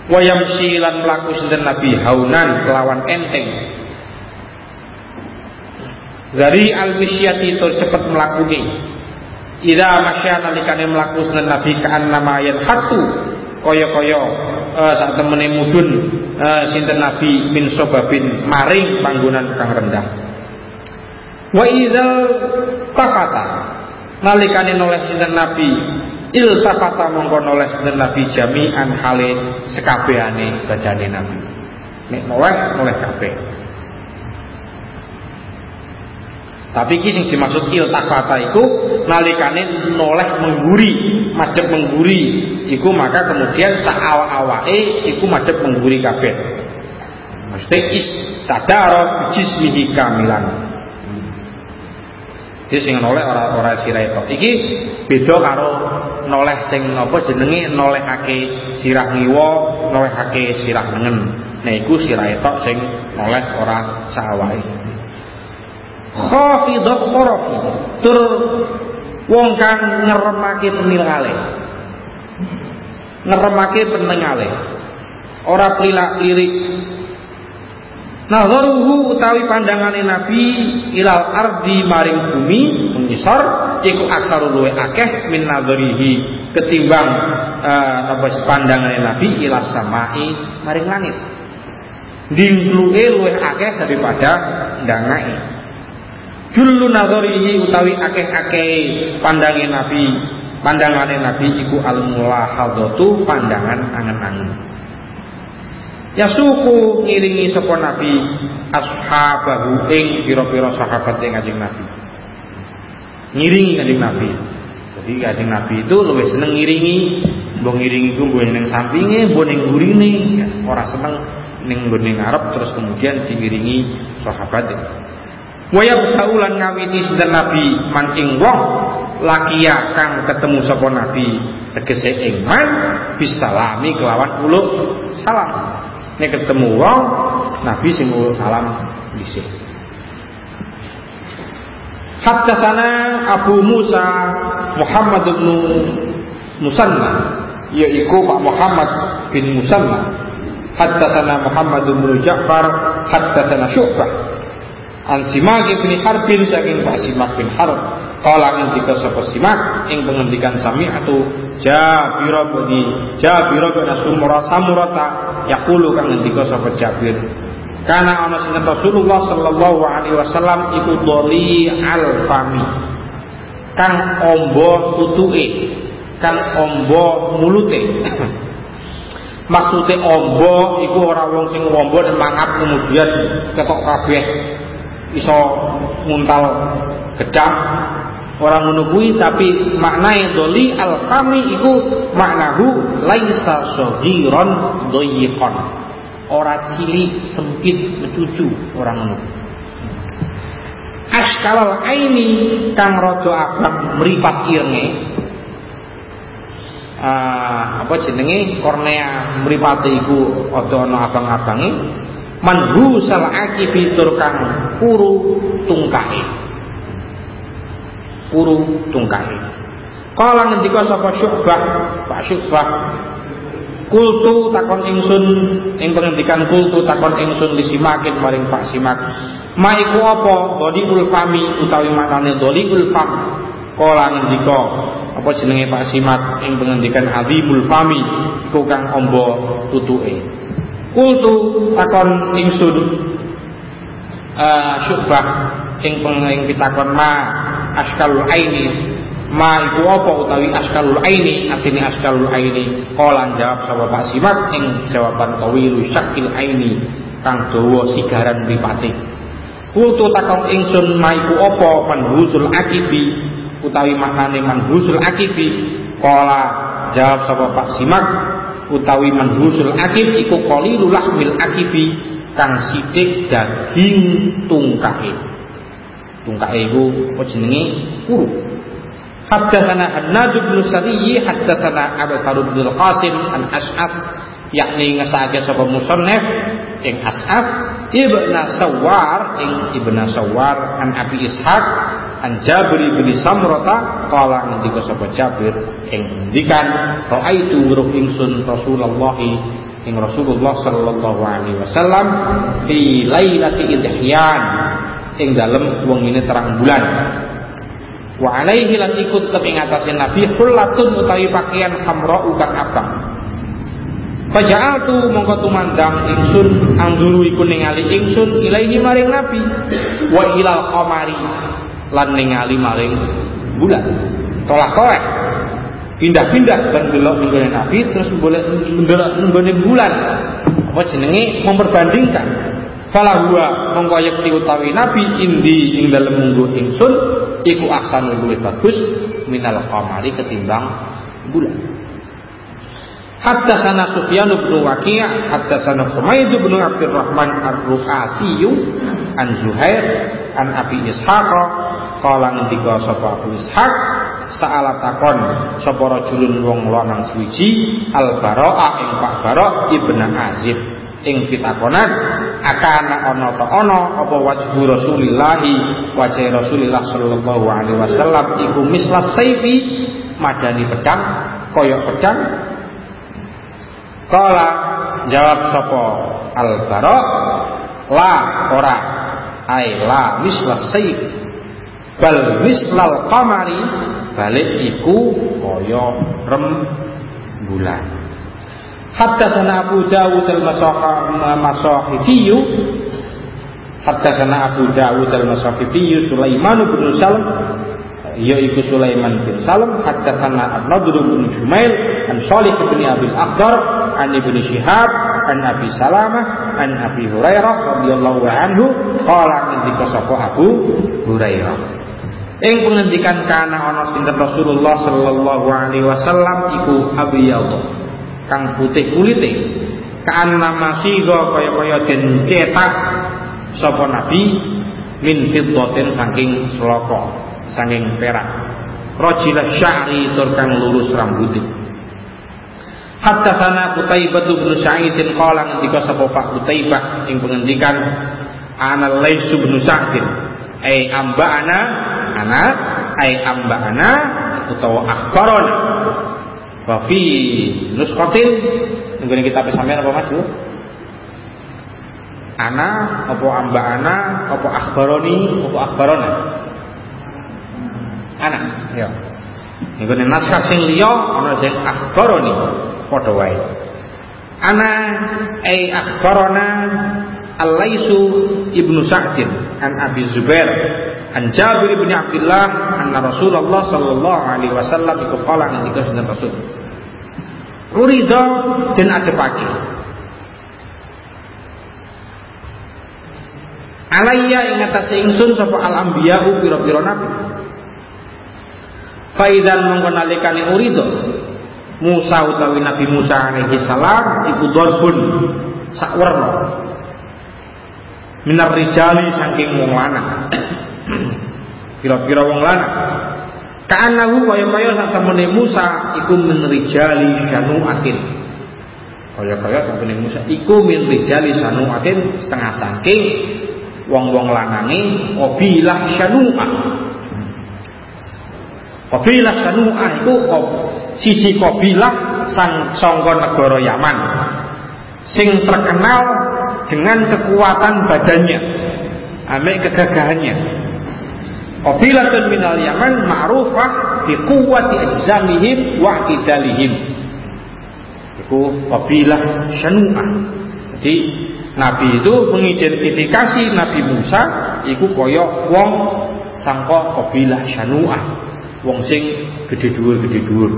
wayam silan melaku sinten Nabi haunan kelawan enteng. Dari al misyati itu cepat melakuni Ida masya nalikane melaku sinten Nabi kaan nama ayat hatu. Koyo koyo uh, saat temene mudun uh, sinten Nabi min sobabin maring panggunan kang rendah. Wa idal tafata nalikane noleh sinten Nabi iltafata mongko noleh Nabi jami'an hale sekabehane badane Nabi. Nek noleh noleh kabeh. Tapi iki sing dimaksud iltafata iku nalikane noleh mengguri, madhep mengguri, iku maka kemudian saawa-awake iku madhep mengguri kabeh. Maksudnya istadara jismihi kamilan. Jadi sing noleh ora ora sirah. Iki beda karo noleh sing apa jenenge nolehake sirah ngiwa, nolehake sirah nengen. Nah iku sirah tok sing noleh ora sawai. Khafidhat tarafi tur wong kang ngeremake peningale. Ngeremake peningale. Ora pelilak-lirik Nazaruhu utawi pandangane Nabi ilal ardi maring bumi mengisor iku aksaru luwe akeh min nazarihi ketimbang uh, apa pandangane Nabi ilas samai maring langit. Dingluke luwih akeh daripada ndangai. Jullu nadharihi utawi akeh-akeh pandange Nabi, pandangane Nabi iku al-mulahadatu pandangan angen-angen. Ya suku ngiringi sapa Nabi ashabahu ing pira-pira sahabat ing Kanjeng Nabi. Ngiringi Kanjeng Nabi. Jadi Kanjeng Nabi itu lebih seneng ngiringi, mbok ngiringi ku mbok ning sampinge, mbok ning gurine, ya, ora seneng ning nggone ngarep terus kemudian diiringi sahabat. Waya taulan ngawiti sinten Nabi man ing wong lakia kang ketemu sapa Nabi tegese ing man bisalami kelawan uluk salam. Nek ketemu wong Nabi sing salam dhisik. sana Abu Musa Muhammad bin Musanna yaitu Pak Muhammad bin Musanna. Sana Muhammad bin Ja'far sana Syu'bah. An Simak bin Harbin saking Pak Simak bin Harb. Kala ngendika sapa Simak ing pengendikan sami atau Jabir bin Jabir bin Sumra Samurata yaqulu kang ngendika sapa Jabir. Karena ana sinten Rasulullah sallallahu alaihi wasallam iku doli al fami. Kang ombo tutuke kang ombo mulute. Maksudnya ombo iku ora wong sing ombo dan mangap kemudian ketok kabeh iso nguntal gedang orang menungui tapi maknanya doli al kami iku maknahu laisa sohiron doyikon ora cilik sempit mencucu orang menunggu askalal aini kang rodo abang meripat irnge uh, apa jenenge? Kornea mripate iku ada ana abang-abange. Manhu sal akibi kang kuru tungkahe kuru tungkahe kala ngendika sapa syu'bah Pak syu'bah kultu takon ingsun ing pengendikan kultu takon ingsun disimakin maring Pak Simak. Maiku apa? Dodi ulfami utawi maknane dodi ulfam kala ngendika apa jenenge Pak Simak? Ing pengendikan azimul fami iku kang ombo tutuke. Kultu takon ingsun uh, syubah ing penging pitakon ma askalul aini. Ma iku apa utawi askalul aini? Artine askalul aini. Kala jawab sapa Pak Simak ing jawaban tawilu syakil aini kang dawa sigaran mripate Kultu takon ingsun ma iku apa? Manhusul akibi. Utawi maknane manhusul akibi. Kala jawab sapa Pak Simak utawi manhusul akib iku qalilul lahmil akibi kang sithik daging tungkahe tungkahe iku apa jenenge? Kuru. Haddatsana Hannad bin Sariyyi haddatsana Absar bin Qasim an As'ad yakni ngesake sapa musannaf ing As'ad ibnu Sawar ing ibnu Sawar an Abi Ishaq an Jabir bin Samrata kala ngendika sapa Jabir ing ngendikan raaitu weruh ingsun Rasulullah ing Rasulullah sallallahu alaihi wasallam fi lailati idhyan ing dalem wengine terang bulan. Wa alaihi lan ikut tep ing atase Nabi hullatun utawi pakaian hamra kang abang. Faja'altu mongko tumandang ingsun angguru iku ningali ingsun ilaihi maring Nabi wa ilal qamari lan ningali maring bulan. Tolak tolak pindah-pindah dan delok nggone Nabi terus boleh ndelok bulan. Apa jenenge? Memperbandingkan Fala huwa mongko yakti utawi nabi indi ing dalem munggo ingsun iku aksanul luwih bagus minal qamari ketimbang bulan. Hatta sana Sufyan bin Waqi' hatta sana Humaid bin Abdurrahman Ar-Ruqasi an Zuhair an Abi Ishaq Kala ngendika sapa Abu Ishaq saala takon sapa rajulun wong lanang suwiji al baraa ing Pak Bara ibnu Azib ing pitakonan akana ana ta ana apa wajhu Rasulillah wajah Rasulillah sallallahu alaihi wasallam iku mislas saifi madani pedang kaya pedang. Kala jawab sapa al bara la ora ai la mislas saif bal mislal qamari balik iku kaya rem Hatta sana Abu Dawud al-Masahifiyu Hatta sana Abu Dawud al-Masahifiyu Sulaiman bin Salam yaitu Sulaiman bin Salam hatta kana An-Nadr bin Jumail an Salih bin Abi Al-Akhdar an Ibnu Syihab an Abi Salamah an Abi Hurairah radhiyallahu anhu. Qala ngendika sapa Abu Hurairah? Ing pengendikan kana ana sinten Rasulullah sallallahu alaihi wasallam iku abiyadh kang putih kulite. Kana masiga kaya-kaya den cetak sapa nabi min fiddatin saking sloka sanging perak. Rajila sya'ri tur kang lurus rambutnya Hatta sana Qutaibah bin Sa'id qala ngendika sapa Pak Qutaibah ing pengendikan ana Laisu bin Sa'd ai amba'ana ana ai amba'ana utawa akhbarana wa fi nusqatin nggone kita sampean apa Mas Bu? Ana apa amba'ana apa akhbaroni apa akhbarona? Anak ya niku naskah sing liya ana sing akhbaroni. Padha ana ai akhbarana Al-Laisu ibnu Sa'din an Abi Zubair an Jabir bin Abdullah anna Rasulullah sallallahu alaihi wasallam iku qala ngendika sinten Rasul? Urida den adepake Alayya ing atase ingsun sapa al anbiya'u pira-pira nabi? Faidan mengkonalikani urido Musa utawi Nabi Musa alaihi salam iku dorbun sakwerna minar rijali saking wong lanang kira-kira wong lanang. Ka'anahu kaya-kaya sak temene Musa iku min rijali atin Kaya-kaya temene Musa iku min rijali atin setengah saking wong-wong lanange qabilah syanu'ah Kabilah Sanu'ah itu sisi kabilah sang sangka negara Yaman sing terkenal dengan kekuatan badannya ambek kegagahannya dan minal Yaman ma'rufah bi quwwati ajzamihim wa ihtidalihim itu kabilah Sanu'ah jadi Nabi itu mengidentifikasi Nabi Musa iku koyok wong sangka kabilah Sanu'ah wong sing gede dhuwur gede dhuwur.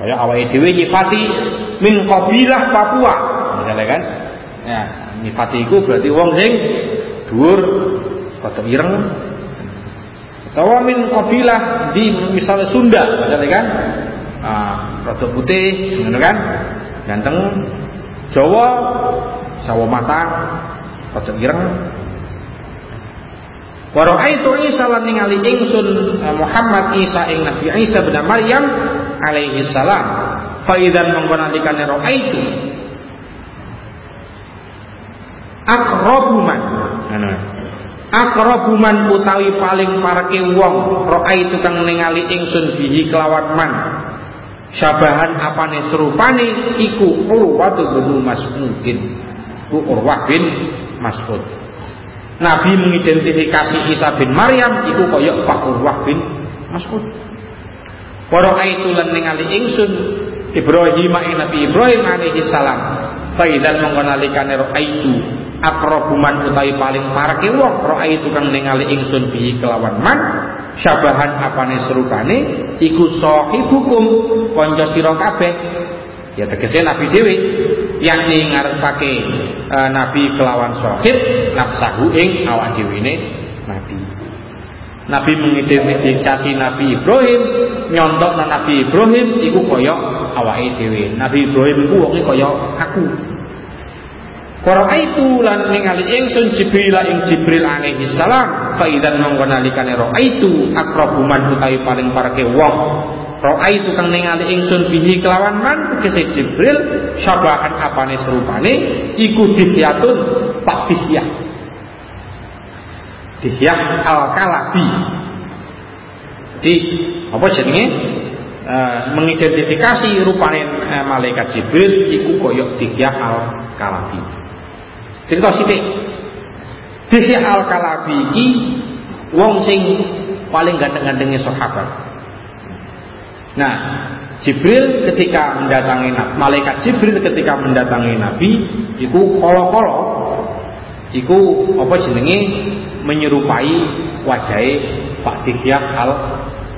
Kaya awake dhewe nyifati min qabilah Papua misalnya kan? Ya nyifati iku berarti wong sing dhuwur rada ireng. Utawa min qabilah di misalnya Sunda misalnya kan? Ah putih ngono kan? Ganteng. Jawa sawo mata rada ireng. Wa raaitu Isa lan ningali ingsun eh, Muhammad Isa ing Nabi Isa bin Maryam alaihi salam. Fa idzan mongko nalikane raaitu. Akrabuman. Akrabuman utawi paling parke wong raaitu kang ningali ingsun bihi kelawan man. Syabahan apane serupane iku Urwah bin Mas'udin. Ku Urwah bin Mas'ud. Nabi mengidentifikasi Isa bin Maryam iku kaya Pak Urwah bin Mas'ud. Para aitu lan ningali ingsun Ibrahim ing Nabi Ibrahim alaihi salam. Fa idzal mangkonalikane aitu aqrabu man utawi paling parake wong aitu kang ningali ingsun bi kelawan man syabahan apane serupane iku sahibukum kanca sira kabeh ya tegese nabi dhewe yakni ngarepake e, nabi kelawan sahib nafsahu ing awak dhewe nabi Nabi mengidentifikasi Nabi Ibrahim nyontok Nabi Ibrahim iku kaya awake dhewe. Nabi Ibrahim iku wonge kaya aku. Para itu lan ningali ingsun Jibril ing Jibril alaihi salam fa idzan mongko nalikane itu akrabu man utawi paling parke wong Ro'ai tukang ningali ingsun bihi kelawan man tegese Jibril syabahan apane serupane iku dihyatun Pak Dihyah. Dihyah al-Kalabi. Di apa jenenge? E, mengidentifikasi rupane e, malaikat Jibril iku koyok Dihyah al-Kalabi. Cerita sithik. Dihyah al-Kalabi iki wong sing paling ganteng-gantenge sahabat. Nah, Jibril ketika mendatangi Nabi, malaikat Jibril ketika mendatangi Nabi, iku kolo-kolo, iku apa jenenge menyerupai wajah Pak Dihyah al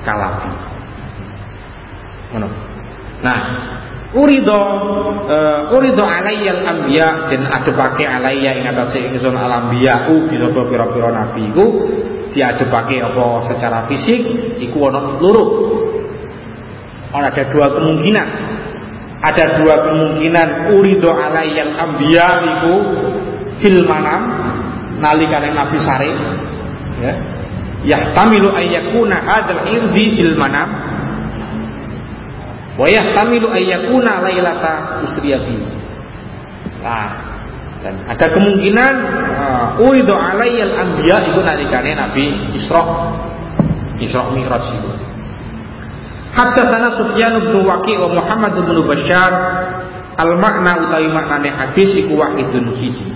Kalabi. Nah, urido uh, urido alayyal anbiya dan adepake alayya ing atase ingsun al anbiya u pira pira nabi iku diadepake apa secara fisik iku ana loro. Ada dua kemungkinan. Ada dua kemungkinan urido alayyal anbiya iku fil manam nalikane nabi sare ya. Yahtamilu ayyakuna hadzal irdi fil manam wa yahtamilu ayyakuna lailata usriyati nah dan ada kemungkinan uh, uridu alayyal anbiya itu nalikane Nabi Isra Isra Mi'raj itu Hatta sana Sufyan bin Waqi wa Muhammad bin Bashar al makna utawi maknane hadis iku wahidun siji.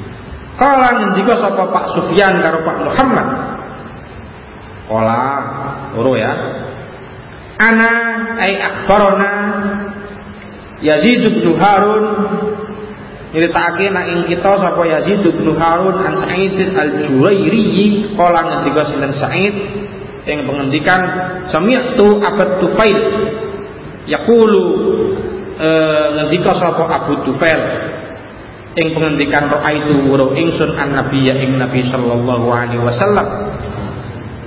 Kala ngendika sapa Pak Sufyan karo Pak Muhammad. Kala loro ya. Ana ay akhbarona Yazid bin Harun nyritakake nak ing kita sapa Yazid bin Harun an Sa'id al-Juwairi kala ngendika sinten Sa'id yang pengendikan sami'tu Abu Tufail. Yaqulu e, ngendika sapa Abu Tufail ing pengendikan roa itu wuro ingsun an ya ing Nabi sallallahu alaihi wasallam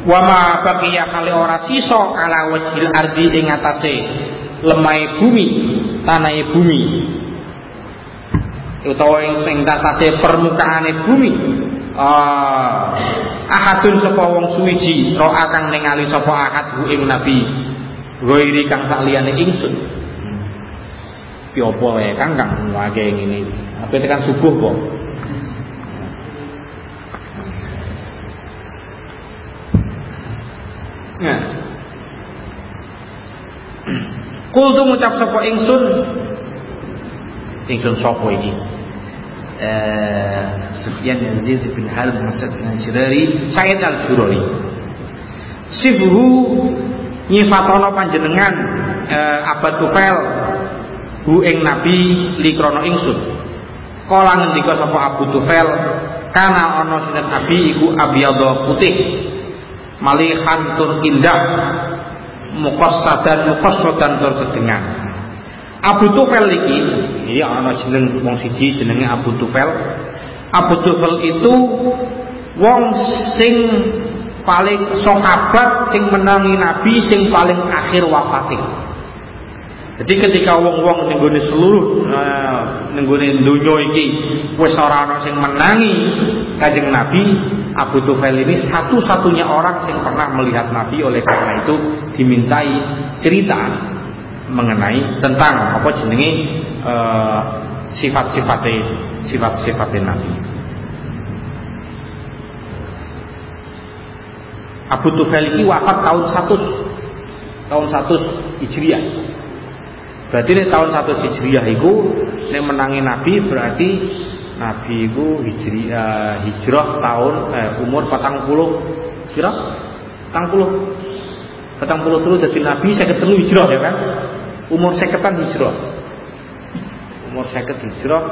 wa ma baqiya kali ora sisa ala wajhil ardi ing atase lemai bumi tanah bumi. Utawa ing ing atase permukaane bumi. Ah ahadun sapa wong suwiji roa kang ningali sapa ahad hu ing nabi ghairi kang saliyane ingsun. Ki apa wae kang? Kang wage ngene. Apa tekan subuh kok Nah. Kultu ngucap sapa ingsun. Ingsun sapa iki? Eh Sufyan Yazid bin Harb Masad bin Syirari Said Al-Jurari. Sifuhu nyifatono panjenengan eh, Abad Tufail hu ing Nabi likrono ingsun. Kala ngendika sapa Abu Tufail kana ana sinten Abi iku abiyadha putih malihan tur indah mukassadan mukassadan tur sedengan. Abu Tufel iki iya ana jeneng wong siji jenenge Abu Tufel. Abu Tufel itu wong sing paling sahabat sing menangi Nabi sing paling akhir wafate jadi ketika wong-wong nenggone seluruh uh, nenggone donya iki wis ora ana sing menangi Kanjeng Nabi, Abu Tufail ini satu-satunya orang yang pernah melihat Nabi oleh karena itu dimintai cerita mengenai tentang apa jenenge sifat-sifatnya sifat-sifatnya Nabi. Abu Tufail ini wafat tahun 100 tahun 100 Hijriah. Berarti ini tahun 1 Hijriah itu ini menangi Nabi berarti Nabi itu hijri, uh, hijrah tahun eh, umur 40 kira 40 40 terus jadi Nabi saya ketemu hijrah ya kan? Umur seketan hijrah. Umur seket hijrah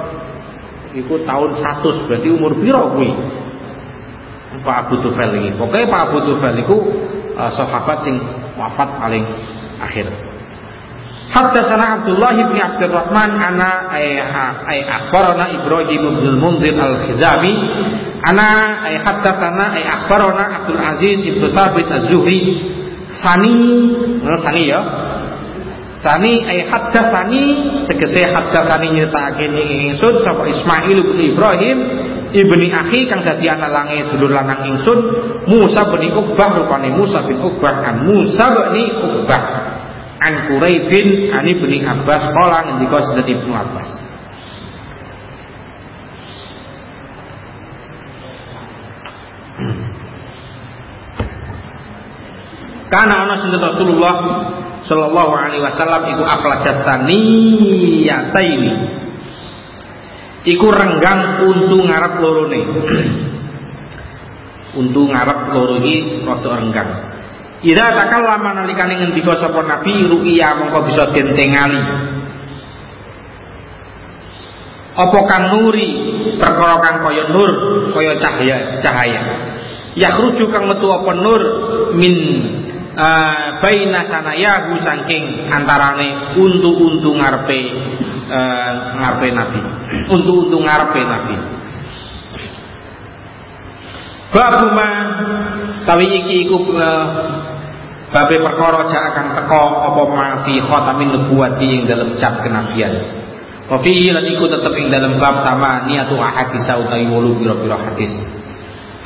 itu tahun 100 berarti umur piro kuwi? Pak Abu Tufail ini pokoknya Pak Abu Tufail itu uh, sahabat sing wafat paling akhir Haddatsana Abdullah bin Abdurrahman ana ay ay akhbarana Ibrahim bin Munzir al-Khizami. Ana ay haddatsana ay akhbarana Abdul Aziz bin Thabit az-Zuhri sani sani ya. Sani ay haddatsani tegese haddatsani nyritakake ing ingsun sapa Ismail bin Ibrahim ibni akhi kang dadi anak lange dulur lanang ingsun. Musa bin Uqbah rupane Musa bin Uqbah. An Musa bin Uqbah an Quraibin an Ibnu Abbas qala ngendika sedet Ibnu Abbas Karena ana sinten Rasulullah sallallahu alaihi wasallam iku aflajat taniyataini. Iku renggang untu ngarep lorone. untu ngarep loro iki rada renggang. Ida takallama nalikane ngendika sapa nabi ru'ya mongko bisa den tengali. Apa kang nuri perkara kang nur, kaya cahaya, cahaya. Yakhruju kang metu apa nur min uh, baina sanayahu saking antarane untu-untu ngarepe uh, ngarepe nabi. Untu-untu ngarepe nabi. Babuma tawi iki iku uh, babe perkara jak akan teko apa ma fi khatamin nubuwati ing dalam cap kenabian. Wa fihi lan iku tetep ing dalam bab sama niatu ahadis utawi wolu pira-pira hadis.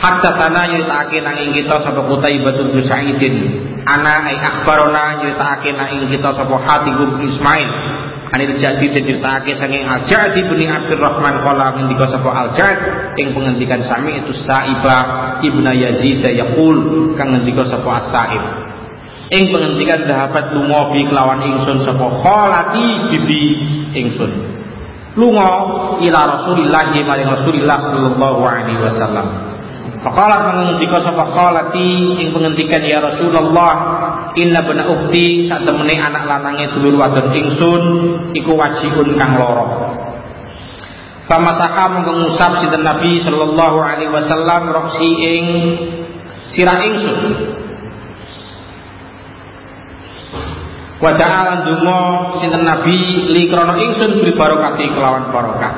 Hatta tanah nyeritakake nang ing kita sapa Qutaibah bin Sa'idin. Ana ai akhbarona nyeritakake nang ing kita sapa Hatib bin Ismail Anil Jadi diceritaake saking Al Jadi bin Abdurrahman kala ngendika sapa Al Jadi ing pengendikan sami itu Saibah ibnu Yazid yaqul kang ngendika sapa As-Saib ing pengendikan dahabat lunga bi kelawan ingsun sapa kholati bibi ingsun lunga ila Rasulillah maring Rasulillah sallallahu alaihi wasallam Faqalat mengendika sapa khalati ing penghentikan ya Rasulullah inna bena ufti sak temene anak lanange dulur wadon ingsun iku wajibun kang loro. Famasaha mongko ngusap sinten Nabi sallallahu alaihi wasallam roksi ing sirah ingsun. Wa ta'ala ndonga sinten Nabi li krana ingsun beri barokati kelawan barokah.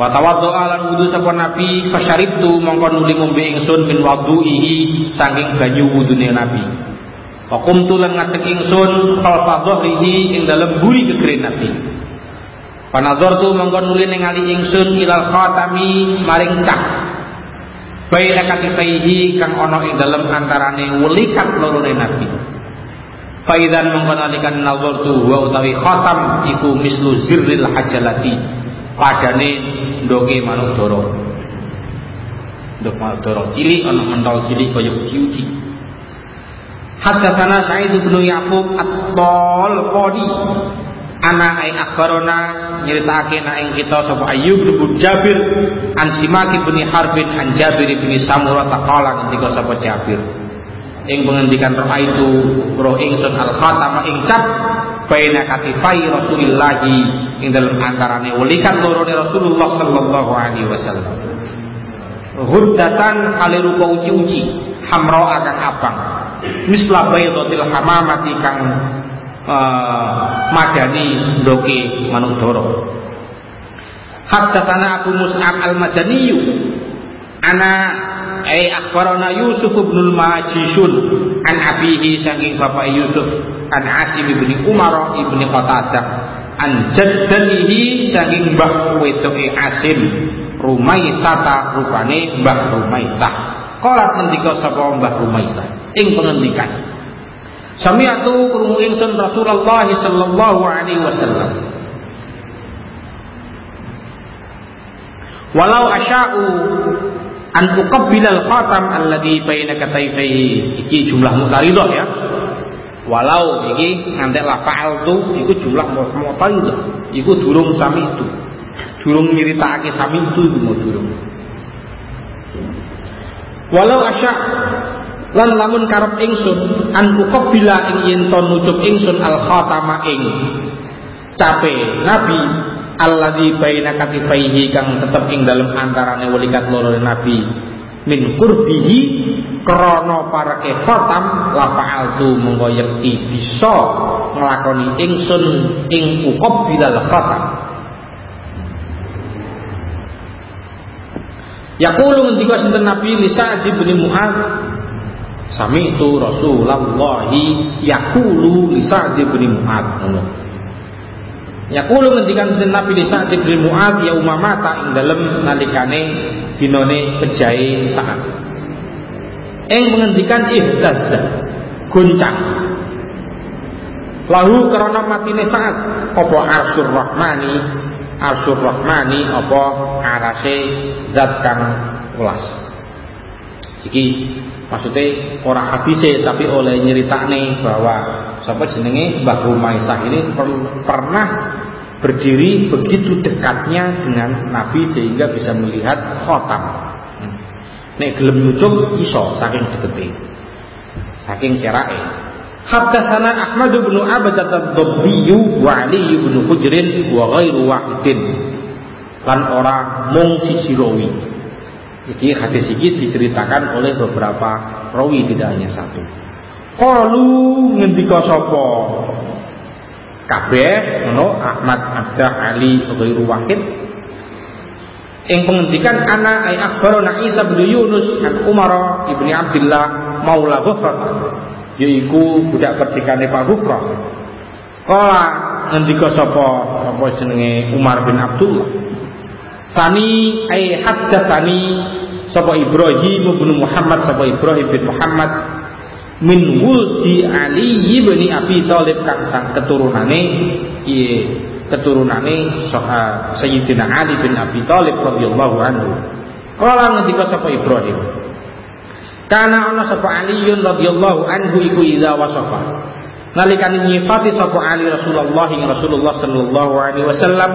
Wa tawaddo'a lan wudu sapa Nabi fasyaribtu mongko nuli ngombe ingsun min wudu'ihi saking banyu wudune Nabi. Wa qumtu lan ngadeg ingsun khalfa dhahrihi ing dalem buri kekere Nabi. Panadzartu mongko nuli ningali ingsun ilal khatami maring cak. Baina katifaihi kang ana ing dalem antarane welikat lorone Nabi. Faidan mongko nalikan nazartu wa utawi khatam iku mislu zirril hajalati. Padane ndoke manuk dara ndok manuk dara cilik ana mentol cilik kaya uji-uji. Hadatsana Sa'id bin Yaqub At-Tal Qadi. Ana ai akhbarona nyeritake nek ing kita sapa Ayyub bin Jabir an Simak bin Harbin an Jabir bin Samurah taqala ketika sapa Jabir ing pengendikan roh itu roh ingsun al khatama ing cap baina katifai Rasulillah ing dalam antarane welikan loro Rasulullah sallallahu alaihi wasallam. Ghuddatan alirupa uci-uci hamra akan abang. Misla baydatil hamamati kang uh, madani doke manuk doro. Hatta tanah Abu Mus'ab al-Madaniyu ana ay akhbarana Yusuf bin al-Majishun an abihi saking bapak Yusuf an Asim bin Umar ibni Qatadah an jaddanihi saking mbah wedoke Asim Rumaitata rupane mbah Rumaitah. Qalat ngendika sapa mbah Rumaitah? Ing pengendikan. Sami'atu krungu ingsun Rasulullah sallallahu alaihi wasallam. Walau asya'u an uqabbilal khatam alladhi baina katayfaihi iki jumlah mutaridah ya. Walau iki ngantek la fa'al tu iku jumlah mutaridah iku durung sami itu. Durung nyritakake sami itu iku mau durung. Walau asya lan lamun karep ingsun an uqabbila ing yen to nucuk ingsun al khatama ing cape nabi alladzi baina katifaihi kang tetep ing dalem antarane walikat loro nabi. Min qurbihi krana parake khatam la fa'altu monggo yekti bisa nglakoni ingsun ing uqab bilal khatam. Yaqulu ngendika sinten Nabi li Sa'd bin Mu'adz Sami itu Rasulullah yaqulu li Sa'd bin Mu'adz Yaqulu ngendikan Nabi di saat bin Mu'ad ya umamata ing dalem nalikane dinone pejahe saat. Ing mengendikan ihtaz goncang. Lahu karena matine saat apa arsyur rahmani arsyur rahmani apa arase zat kang welas. Iki maksudnya orang hadise tapi oleh nyeritakne bahwa Siapa jenenge Mbah Rumaisah ini per pernah berdiri begitu dekatnya dengan Nabi sehingga bisa melihat khotam. Nek gelem nyucuk iso saking dekete. saking syarae Haddatsana Ahmad bin Abadah ad-Dabbi wa Ali bin Hujrin wa ghairu wahidin lan ora mung sisi rawi. Iki hadis iki diceritakan oleh beberapa rawi tidak hanya satu. Qalu ngendika sapa? Kabeh ngono Ahmad Abdah Ali ghairu wahid. Ing pengendikan ana ay akhbarana Isa bin Yunus an Umar ibni Abdullah maula Ghufrat yaiku budak percikane Pak Ghufrah kala ngendika sapa apa jenenge Umar bin Abdullah. Tani ay haddatsani sapa Ibrahim bin Muhammad sapa Ibrahim bin Muhammad min wuldi Ali bin Abi Thalib kang sang keturunane iye keturunane Sayyidina Ali bin Abi Thalib radhiyallahu anhu. Kala ngendika sapa Ibrahim. Kana ana sapa Ali radhiyallahu anhu iku idza wasafa. Nalikane nyifati sapa Ali Rasulullah ing Rasulullah sallallahu alaihi wasallam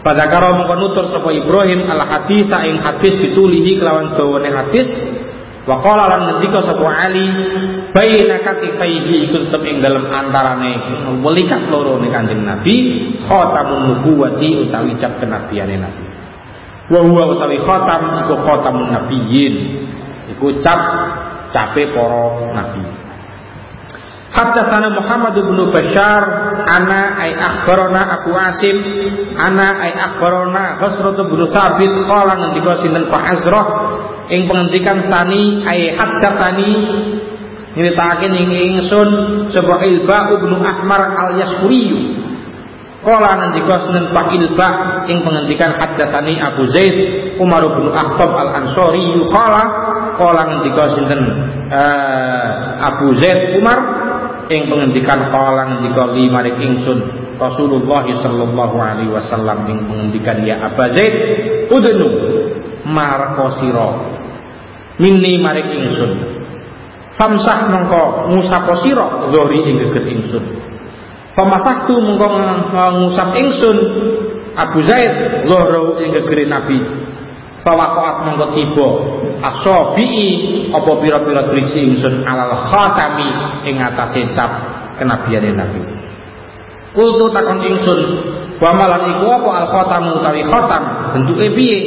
pada karo mongko nutur sapa Ibrahim al hadis ing hadis ditulihi kelawan dawane hadis wa qala lan ngendika sapa Ali baina katifaihi iku tetep ing dalem antarane welikat loro ne Kanjeng Nabi khatamun nubuwati utawi cap kenabiane Nabi. Wa huwa utawi khatam iku khatamun nabiyyin iku cap cape para nabi. Haddatsana Muhammad bin Bashar ana ay akhbarana Abu Asim ana ay akhbarana Hasrat bin Thabit qala ngendika sinten Pak Azrah ing penghentikan tani ay haddatsani nyritakaken ing ingsun sapa Ilba bin Ahmar al-Yaskuri Kala ngendika sinten Pak Ilba ing penghentikan haddatsani Abu Zaid Umar bin Akhtab al-Ansari qala kala ngendika sinten uh, Abu Zaid Umar ing pengendikan kala ngendika li maring ingsun Rasulullah sallallahu alaihi wasallam ing pengendikan ya Aba Zaid udnu markosiro minni maring ingsun famsah mengko ngusapa sira zori ing geger ingsun famasahtu mengko ngusap ingsun Abu Zaid loro ing gegere Nabi Fawaqat mongko tiba asobii apa pira-pira driksi ingsun alal khatami ing atase cap kenabiane Nabi. Kultu takon ingsun wa malan iku apa al khatamu utawi khatam bentuke piye?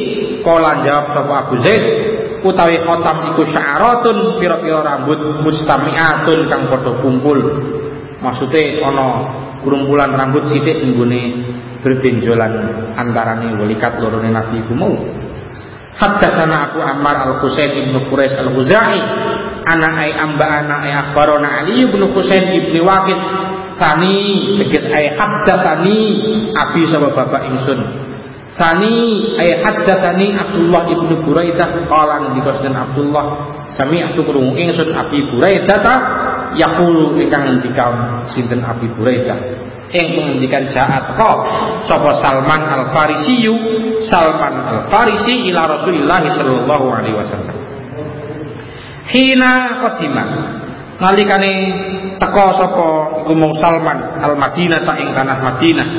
Kala jawab sapa Abu Zaid utawi khatam iku sya'aratun pira-pira rambut mustami'atun kang padha kumpul. Maksude ana kurumpulan rambut sithik nggone berbenjolan antarane welikat lorone Nabi iku mau. Haddatsana Abu Ammar Al-Husain ibnu Quraisy Al-Khuzai ana ay amba ana ay akhbarona Ali ibnu Husain ibnu Waqid Sani tegas ay haddatsani abi sama bapak ingsun Sani ay haddatsani Abdullah ibnu Buraidah qala ngendika sinten Abdullah? Sami atu krungu ingsun Abi Buraidah ta? Yaqulu ingkang ngendika sinten Abi Buraidah yang menghentikan jahat kok. Sapa Salman Al Farisiyu Salman Al Farisi ila Rasulillah sallallahu alaihi wasallam. Hina qadima. Nalikane teko sapa iku Salman Al Madinah ta ing tanah Madinah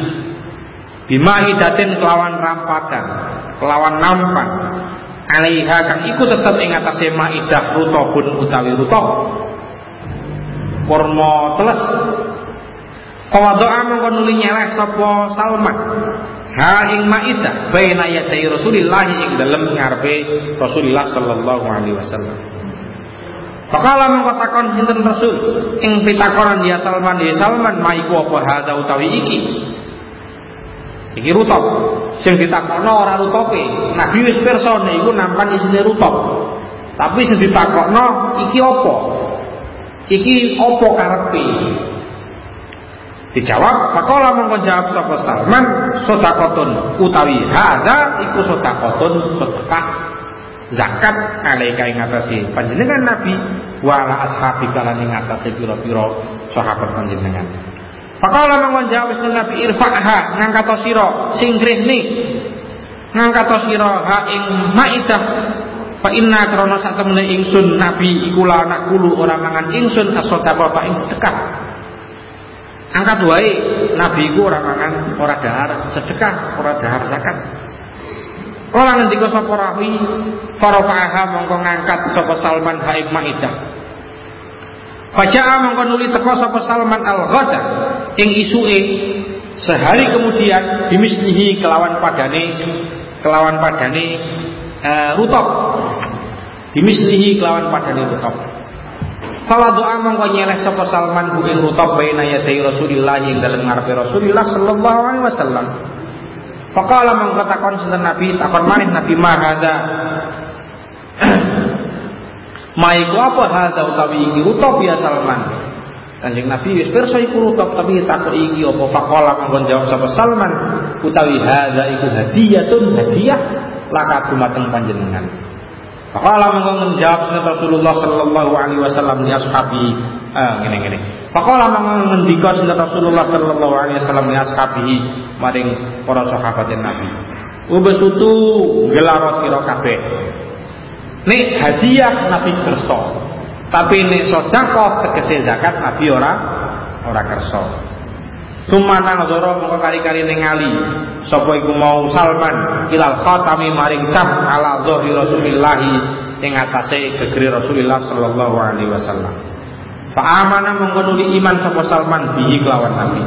bimahidatin kelawan rampakan kelawan nampan alaiha kang iku tetep ing atase maidah rutobun utawi rutob kurma teles Qawadoa mongko nuli nyeleh sapa Salman. Ha ing maida baina yaday Rasulillah ing dalem ngarepe Rasulullah sallallahu alaihi wasallam. Fakala mongko takon sinten Rasul ing pitakonan dia Salman dia Salman maiku apa hada utawi iki. Iki rutop. Sing ditakono ora rutope. Nabi wis pirsa iku nampan isine rutop. Tapi sing ditakokno iki apa? Iki apa karepe? Dijawab, pakola mongkon jawab sapa Salman, sedekahun utawi hadza iku sedekahun sedekah zakat alaika ing atase panjenengan Nabi wa ala ashabi kalan ing atase pira-pira sahabat panjenengan. Pakola mongkon jawab sing Nabi irfa'ha ngangkat sira singkrihni ngangkat sira ha ing maidah fa inna krana sak temene ingsun Nabi iku la anak kulu ora mangan ingsun as-sedekah ing sedekah. Angkat wae nabi ku ora mangan ora dahar sedekah ora dahar zakat. Kala ngendika sapa rawi farafa'aha mongko ngangkat sapa Salman haib Maidah. Faja'a mongko nuli teko sapa Salman al-ghada ing isuke sehari kemudian bimislihi kelawan padane kelawan padane uh, rutop bimislihi kelawan padane rutop Fawadu'a mongko nyeleh sapa Salman bu ing rutop baina yadai Rasulillah ing dalem ngarepe Rasulillah sallallahu alaihi wasallam. Faqala mongko takon sinten Nabi takon maneh Nabi mahada. Maiku apa hada utawi iki rutop ya Salman. Kanjeng Nabi wis pirsa iku rutop tapi takok iki apa faqala mongko jawab sapa Salman utawi hada iku hadiyatun hadiah laka dumateng panjenengan. Faqala menjawab sunnah Rasulullah sallallahu alaihi wasallam li ashabi. Ah ngene ngene. Faqala mongko ngendika Rasulullah sallallahu alaihi wasallam li ashabihi maring para sahabat Nabi. Ubesutu gelar sira kabeh. Nek hadiah Nabi kersa. Tapi nek sedekah tegese zakat Nabi ora ora kersa. Sumana nadzara mongko kali-kali ningali sapa iku mau Salman ilal khatami maring cap ala dhahri Rasulillah ing atase gegere Rasulullah sallallahu alaihi wasallam. Fa amana mongko nuli iman sapa Salman bihi kelawan Nabi.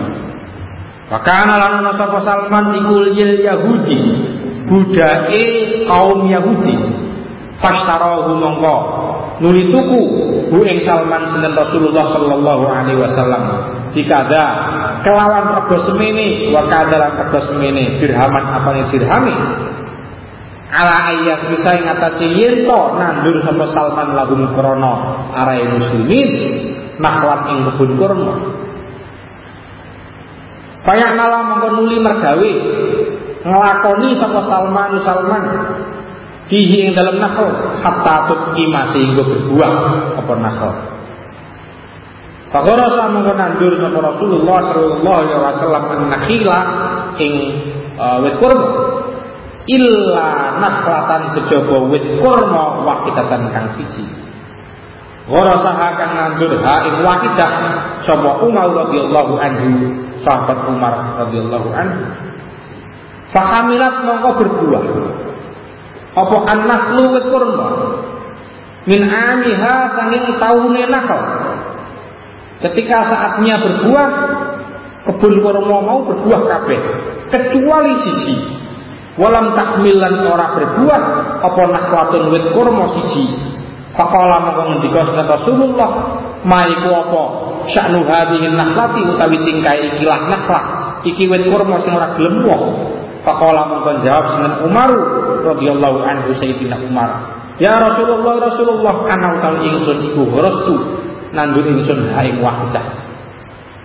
Wa kana lan sapa Salman iku Yahudi budake kaum Yahudi. Fashtarahu mongko nuli tuku bu ing Salman sinten Rasulullah sallallahu alaihi wasallam. Dikada kelawan rego semene wa kadalan rego semene dirhaman apa nih dirhami? Ala ayat bisa ing atase yen to nandur sapa Salman lagu krana arae muslimin nakhlat ing kebun kurma. Banyak nala mongko nuli mergawe ngelakoni sapa Salman Salman fihi ing dalam nakhl hatta tukima sehingga berbuah apa nakhl Fagorasa mongko nandur sapa Rasulullah sallallahu alaihi wasallam an-nakhila ing uh, wit kurma illa nakhlatan kejaba wit kurma wahidatan kang siji. Gorasa kang nandur ha ing wahidah sapa Umar radhiyallahu anhu sahabat Umar radhiyallahu anhu. Fahamilat mongko berbuah apa an-nakhlu wit kurma? Min amiha sanging taune nakal. Ketika saatnya berbuah kebun kurma mau berbuah kabeh kecuali sisi walam takmilan ora berbuah apa nakhlatun wit kurma siji? Faqala mongko ngendika Rasulullah maiku apa? Sya'nu hadhihi nakhlati utawi tingkai ikilah nakhlah iki wit kurma sing ora gelem Faqala mongkon jawab sinten Umar radhiyallahu anhu Sayyidina Umar. Ya Rasulullah Rasulullah ana utawi ingsun iku gharastu nandur ingsun ha ing wahidah.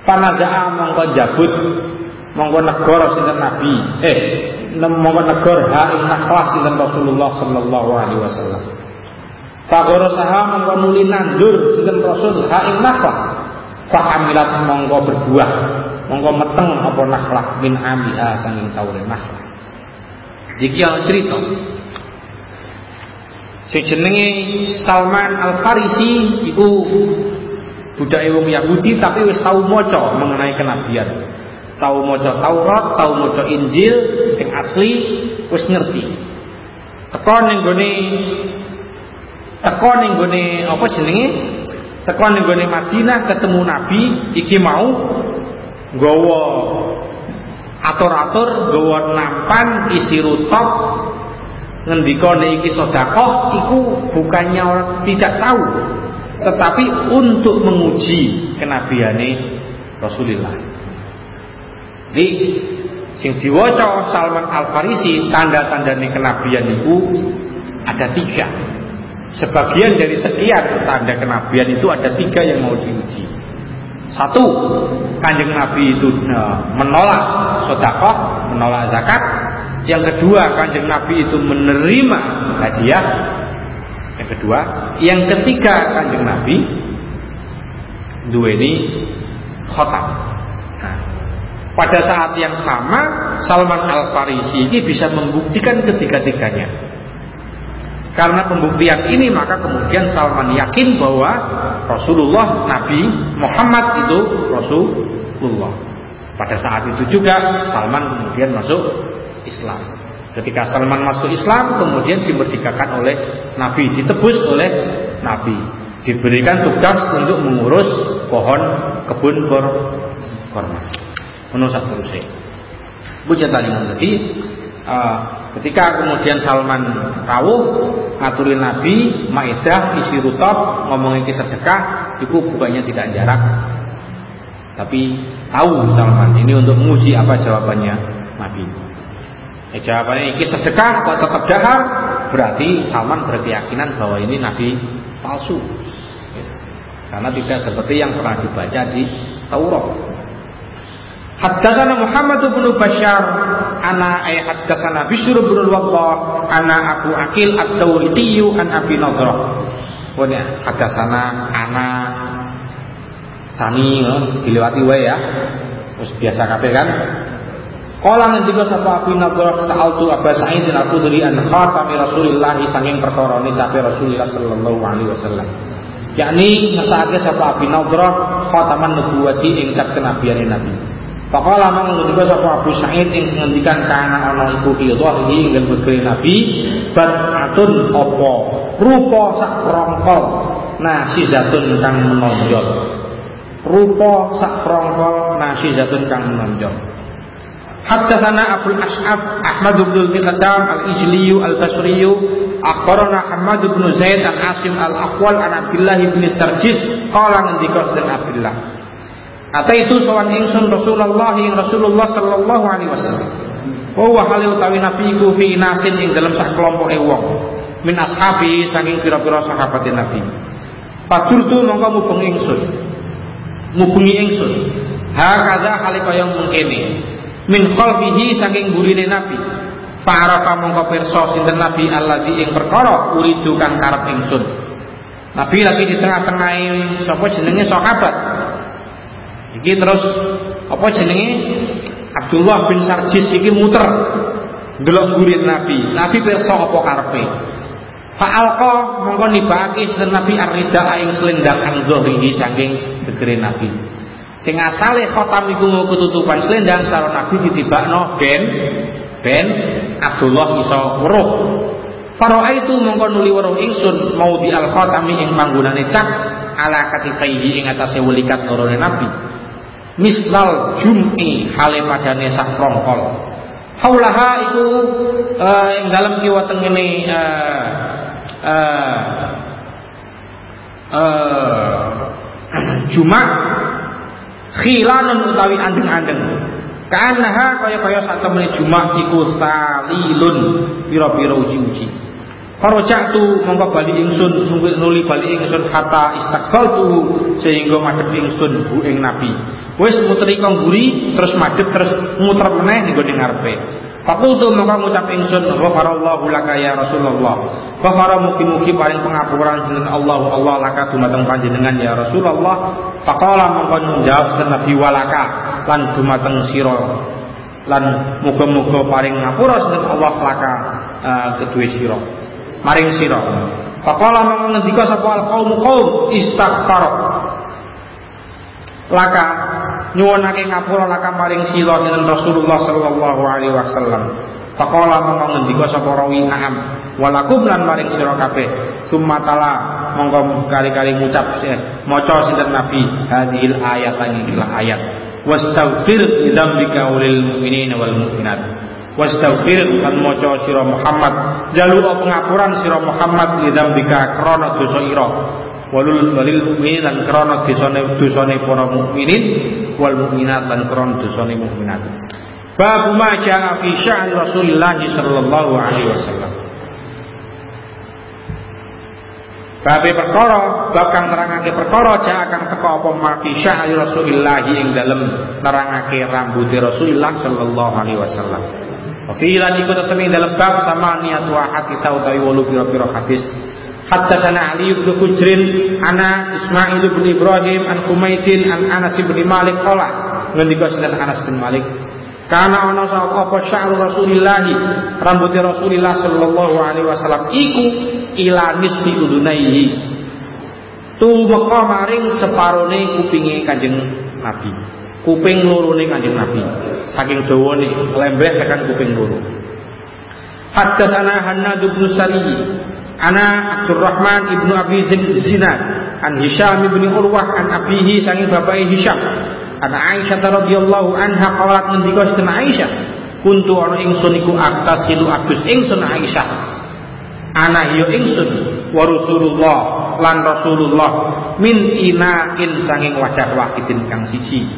Panaza'a mongko jabut mongko negara sinten Nabi. Eh mongko negor ha ing nakhlas sinten Rasulullah sallallahu alaihi wasallam. Fagoro saha mongko nuli nandur sinten Rasul ha ing nakhlas. Fahamilat mongko berbuah monggo meteng apa nakhlah min amiha sanging taure nakhlah iki ana cerita. Sing jenenge Salman Al Farisi iku budake wong Yahudi tapi wis tau maca mengenai kenabian. Tau maca Taurat tau maca Injil sing asli wis ngerti. Teko ning gone teko ning gone apa jenenge? Teko ning gone Madinah ketemu Nabi iki mau Gowo atur-atur gowo nampan isi rutop ngendika iki sedekah iku bukannya orang tidak tahu tetapi untuk menguji kenabiane Rasulullah. Jadi sing diwaca Salman Al Farisi tanda-tandane kenabian itu ada tiga. Sebagian dari sekian tanda kenabian itu ada tiga yang mau diuji. Satu, kanjeng Nabi itu e, menolak sodakoh, menolak zakat. Yang kedua, kanjeng Nabi itu menerima hadiah. Yang kedua, yang ketiga kanjeng Nabi dua ini khotam. Nah, pada saat yang sama, Salman Al Farisi ini bisa membuktikan ketiga-tiganya. Karena pembuktian ini maka kemudian Salman yakin bahwa Rasulullah Nabi Muhammad itu Rasulullah. Pada saat itu juga Salman kemudian masuk Islam. Ketika Salman masuk Islam, kemudian dimerdekakan oleh Nabi, ditebus oleh Nabi, diberikan tugas untuk mengurus pohon kebun kor korma. Menurut. Puja tadi tadi uh, ketika kemudian Salman rawuh ngaturin Nabi Maidah isi rutop ngomongin kisah sedekah itu bukannya tidak jarak tapi tahu Salman ini untuk menguji apa jawabannya Nabi Eh, jawabannya ini sedekah kok tetap dahar berarti Salman berkeyakinan bahwa ini nabi palsu. Karena tidak seperti yang pernah dibaca di Taurat. Haddatsana Muhammad bin Bashar ana ay haddatsana Bishr bin Waddah ana Abu Akil Ad-Dawriti an Abi Nadrah. Pokoknya haddatsana ana Sani dilewati wae ya. Terus biasa kabeh kan Kala ngendika sapa Abi Nadrah sa'altu Aba Sa'id al-Khudri an khatami Rasulillah sanging perkara cape Rasulullah sallallahu alaihi wasallam. Yakni ngesake sapa Abi Nadrah khataman nubuwati ing cap kenabiane Nabi. Faqala mang ngendika sapa Abu Sa'id ing ngendikan kana ana iku fi dhahri ing begere Nabi bat'atun apa? Rupa sak rongkol. Nasizatun kang menonjol. Rupa sak rongkol nasizatun kang menonjol. Haddatsana Abu Ash'ab Ahmad bin Al-Miqdam Al-Ijli Al-Basri akhbarana Ahmad bin Zaid Al-Asim Al-Aqwal an Abdullah bin Sarjis. Qala ngendika dan Abdullah Ata itu sawan ingsun Rasulullah ing Rasulullah sallallahu alaihi wasallam. Wa halil utawi nabi iku fi nasin ing dalam sak kelompoke wong min ashabi saking pira-pira sahabat Nabi. Padurtu mongko mubeng ingsun. Mubengi ingsun. Ha kadza hale kaya mengkene min khalfihi saking gurine Nabi. Fa'arafa mongko pirsa sinten Nabi alladzi ing perkara uridu kang karep ingsun. Nabi lagi di tengah-tengah sapa jenenge sahabat. Iki terus apa jenenge Abdullah bin Sarjis iki muter ndelok gurin Nabi. Nabi pirsa apa karepe. Fa'alqa mongko nibake sinten Nabi arrida ing selendang angzorihi saking gegere Nabi. Sing asale khotam iku ketutupan selendang karo Nabi ditibakno ben ben Abdullah iso weruh. Faro itu mongko nuli weruh ingsun mau di al khatami ing panggonane cak ala katifaihi ing atase welikat lorone Nabi. Misal jum'i hale padane sak prongkol. Haulaha iku uh, ing dalem kiwa tengene uh, uh, uh, Jumat khilanun utawi andeng-andeng Kanaha kaya-kaya sak temene Jumat iku salilun pira-pira uji-uji. Farajatu mongko bali ingsun nuli bali ingsun hatta istiqbaltu sehingga madhep ingsun bu ing Nabi. Wis muteri kong guri terus madhep terus muter meneh ning ngarepe. Fakultu maka ngucap ingsun Ghafarallahu laka ya Rasulullah Ghafara mugi-mugi paling pengapuran Sinten Allah Allah laka dumateng panjenengan ya Rasulullah Faqala mongko njawab Nabi walaka Lan dumateng siro Lan muga-muga paling ngapura Sinten Allah laka uh, kedua siro Maring siro Faqala mongko ngendika sapa al qaum qaum istaghfar. Laka nyuwunake ngapura laka maring sila dening Rasulullah sallallahu alaihi wasallam. Faqala mongko ngendika sapa rawi na'am walakum lan maring sira kabeh. Sumatala mongko kali-kali ngucap maca sinten Nabi hadhil ayat inilah ayat. Wastaghfir lidzambika ulil mu'minina wal mu'minat wastaghfir lan maca sira Muhammad jalur pengapuran sira Muhammad lidzambika krana dosa ira walul walil mukminin lan krana dosane dosane para mukminin wal mukminat lan krana dosane mukminat. Bab ma jaa fi sya'ni Rasulillah sallallahu alaihi wasallam. Bab perkara bab kang nerangake perkara jaa kang teka apa ma fi sya'ni Rasulillah ing dalem nerangake rambut Rasulullah sallallahu alaihi wasallam. Fi lan iku tetep ing dalem bab sama niat wa hati tau utawi wolu pira-pira hadis. Haddatsana Ali bin Hujrin ana Ismail bin Ibrahim an Humaidin an Anas bin Malik. Qala ngendika sinten Anas bin Malik. Karena ana sapa apa sya'ru Rasulillah rambut Rasulullah sallallahu alaihi wasallam. Iku ila nisfi udunaihi. Tumeka maring separone kupinge Kanjeng Nabi kuping lorone Kanjeng Nabi. Saking dawane lembeh tekan kuping loro Haddatsana Hannad bin Sari Ana Abdurrahman ibnu Abi Zinad An Hisham ibnu Urwah An abihi sanging bapak Hisham. An Aisyah radhiyallahu anha qalat ngendika sinten Aisyah? Kuntu ana ingsun iku aktasilu adus ingsun Aisyah. Ana yo ingsun wa Rasulullah lan Rasulullah min inain sanging wadah wahidin kang siji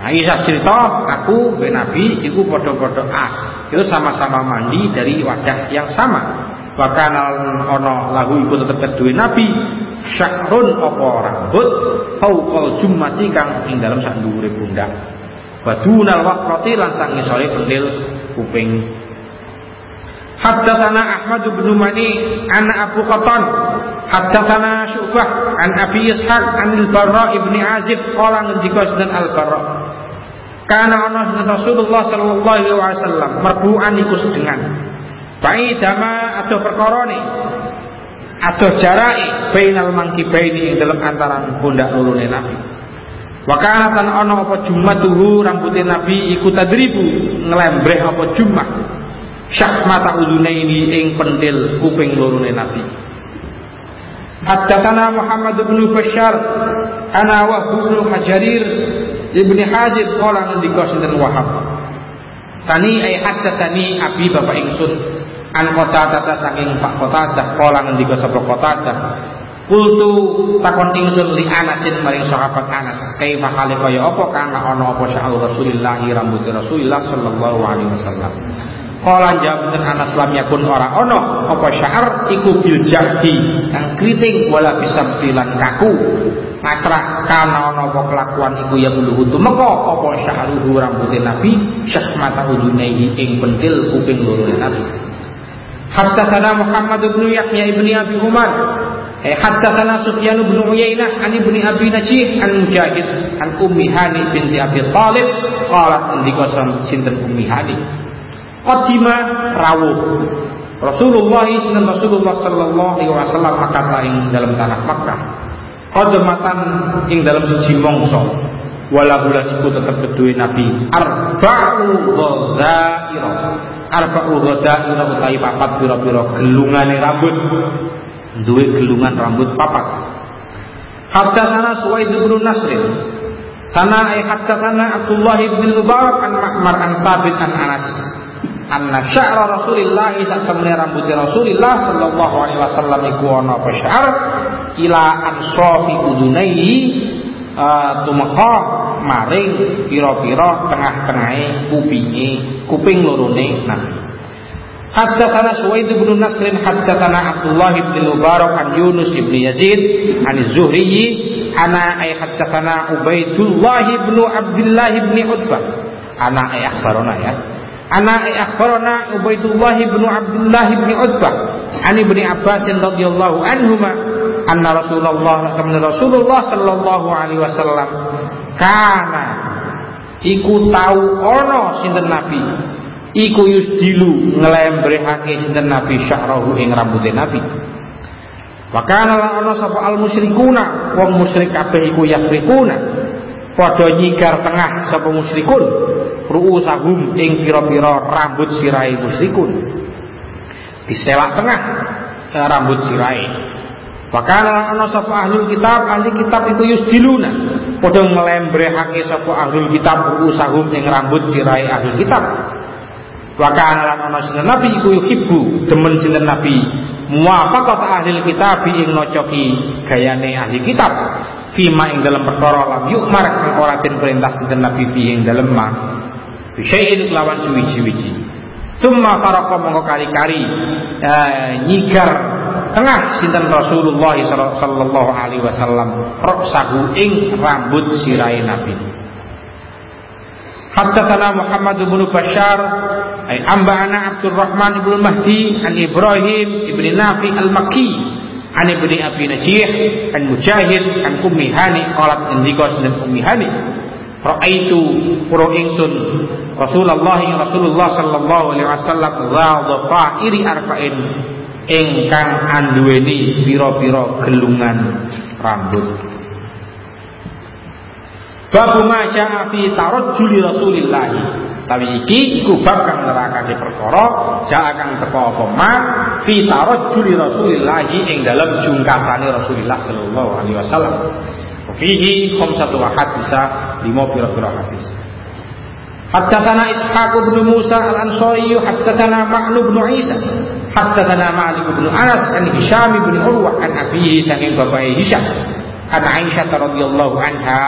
Aisyah cerita aku ben Nabi iku padha-padha ah itu sama-sama mandi dari wadah yang sama. Bahkan ono lagu iku tetep kedue Nabi syakrun apa rambut fauqal jummati kang ing dalam sak dhuwure pundak. Badunal waqrati lan sang ngisore pendil kuping. Haddatsana Ahmad bin Mani an Abu Qatan Haddatsana Syu'bah an Abi Ishaq an Al-Barra ibn Azib. Qala ngendika dan Al-Barra Kana ana Rasulullah sallallahu alaihi wasallam merbuan iku sedengan Baidama atau perkara ni atau jarai bainal mangkibaini ing dalam antaran pundak lurune Nabi. Wa kana tan ana apa jummatuhu rambutnya Nabi iku tadribu nglembreh apa jummah. Syak mata udunaini ing pendil kuping lurune Nabi. Haddatsana Muhammad bin Bashar ana bin Hajarir ibni Hazib qala ngendika sinten Wahab. Tani ay haddatsani abi bapak ingsun. An tata saking Pak Qatadah kala ngendika sapa Qatadah. Kultu takon ingsun li Anasin maring sahabat Anas. Kaifa hale kaya apa kang ana apa sa'al Rasulillah rambut Rasulillah sallallahu alaihi wasallam. Kala jawab Anas lam yakun ora ana apa syaar iku bil jahdi. Kang kriting wala bisa bilan kaku ngacrak kana ana apa kelakuan iku ya bulu tumeka apa sya'ruhu rambut Nabi? Syahmata udunaihi ing pentil kuping loro Nabi. Haddatsana Muhammad bin Yahya ibn Abi Umar. Eh haddatsana Sufyan bin Uyainah an ibni Abi Najih an Mujahid an Ummi Hani binti Abi Thalib. Qalat ndika sinten Ummi Hani? Qadima rawuh. Rasulullah Rasulullah sallallahu alaihi wasallam akata ing dalam tanah Makkah Qadamatan ing dalam siji mangsa. Wala bulan iku tetep kedue Nabi. Arba'u ghadhaira arba'u ghadaira utawi papat pira-pira gelungane rambut. Duwe gelungan rambut papat. Hatta sana Suwaid bin Nasrin sana ay hatta sana Abdullah bin Mubarak an Ma'mar an Thabit an Anas. Anna sya'ra Rasulillah sak temene rambut Rasulillah sallallahu alaihi wasallam iku ana apa ila ansafi udunaihi uh, tumeka maring pira-pira tengah-tengahe kupinge kuping lorone Nabi. Haddatsana Suwaid bin Nasr haddatsana Abdullah bin Mubarak an Yunus bin Yazid an Zuhri ana ay haddatsana Ubaidullah bin Abdullah bin Utbah. Ana ay akhbarona ya. Ana ay akhbarona Ubaidullah bin Abdullah bin Utbah. An Ibnu Abbas radhiyallahu anhuma anna Rasulullah Rasulullah sallallahu alaihi wasallam kana iku tau ana sinten nabi? Iku yusdilu ngelembrehake sinten nabi syahrahu ing rambuté nabi. Wa kana lan ana sapa al musyrikuna wong musyrik kabeh iku yafrikuna padha nyigar tengah sapa musyrikun ru'usahum ing pira-pira rambut sirai musyrikun. Diselak tengah eh, rambut sirai Wakala ana sapa ahlul kitab ahli kitab iku yusdiluna padha nglembrehake sapa ahlul kitab usahum ing rambut sirai ahlul kitab. Wakala lan ana sinten nabi iku yuhibbu demen sinten nabi muwafaqat ahli kitab ing nocoki gayane ahli kitab fima ing dalam perkara lam yukmar kang ora den perintah sinten nabi fi ing dalem ma bisyai'in lawan suwi-suwi. Tumma farqa mongko kari-kari eh, nyigar tengah sinten Rasulullah sallallahu alaihi wasallam. Roksahu ing rambut sirai Nabi. Haddatsana Muhammad bin Bashar ay amba'ana Abdurrahman bin Mahdi an Ibrahim ibn Nafi al-Makki an ibni Abi Najih an Mujahid an Ummi Hani qalat indika sinten Ummi Hani. Ra'aitu pura ingsun Rasulullah Rasulullah sallallahu alaihi wasallam ghadha fa'iri arba'in ingkang anduweni pira-pira gelungan rambut. Babu maja fi tarajjuli Rasulillah. Utawi iki iku bab kang nerakake perkara ja kang teko apa ma fi tarajjuli Rasulillah ing dalam jungkasane Rasulullah sallallahu alaihi wasallam. Fihi khamsatu hadisa lima pira-pira hadis. Haddatsana Ishaq bin Musa al-Ansari haddatsana Ma'nu bin Isa haddatsana Malik bin Anas an Hisham bin Urwah an abihi saking bapak Hisham an Aisyah radhiyallahu anha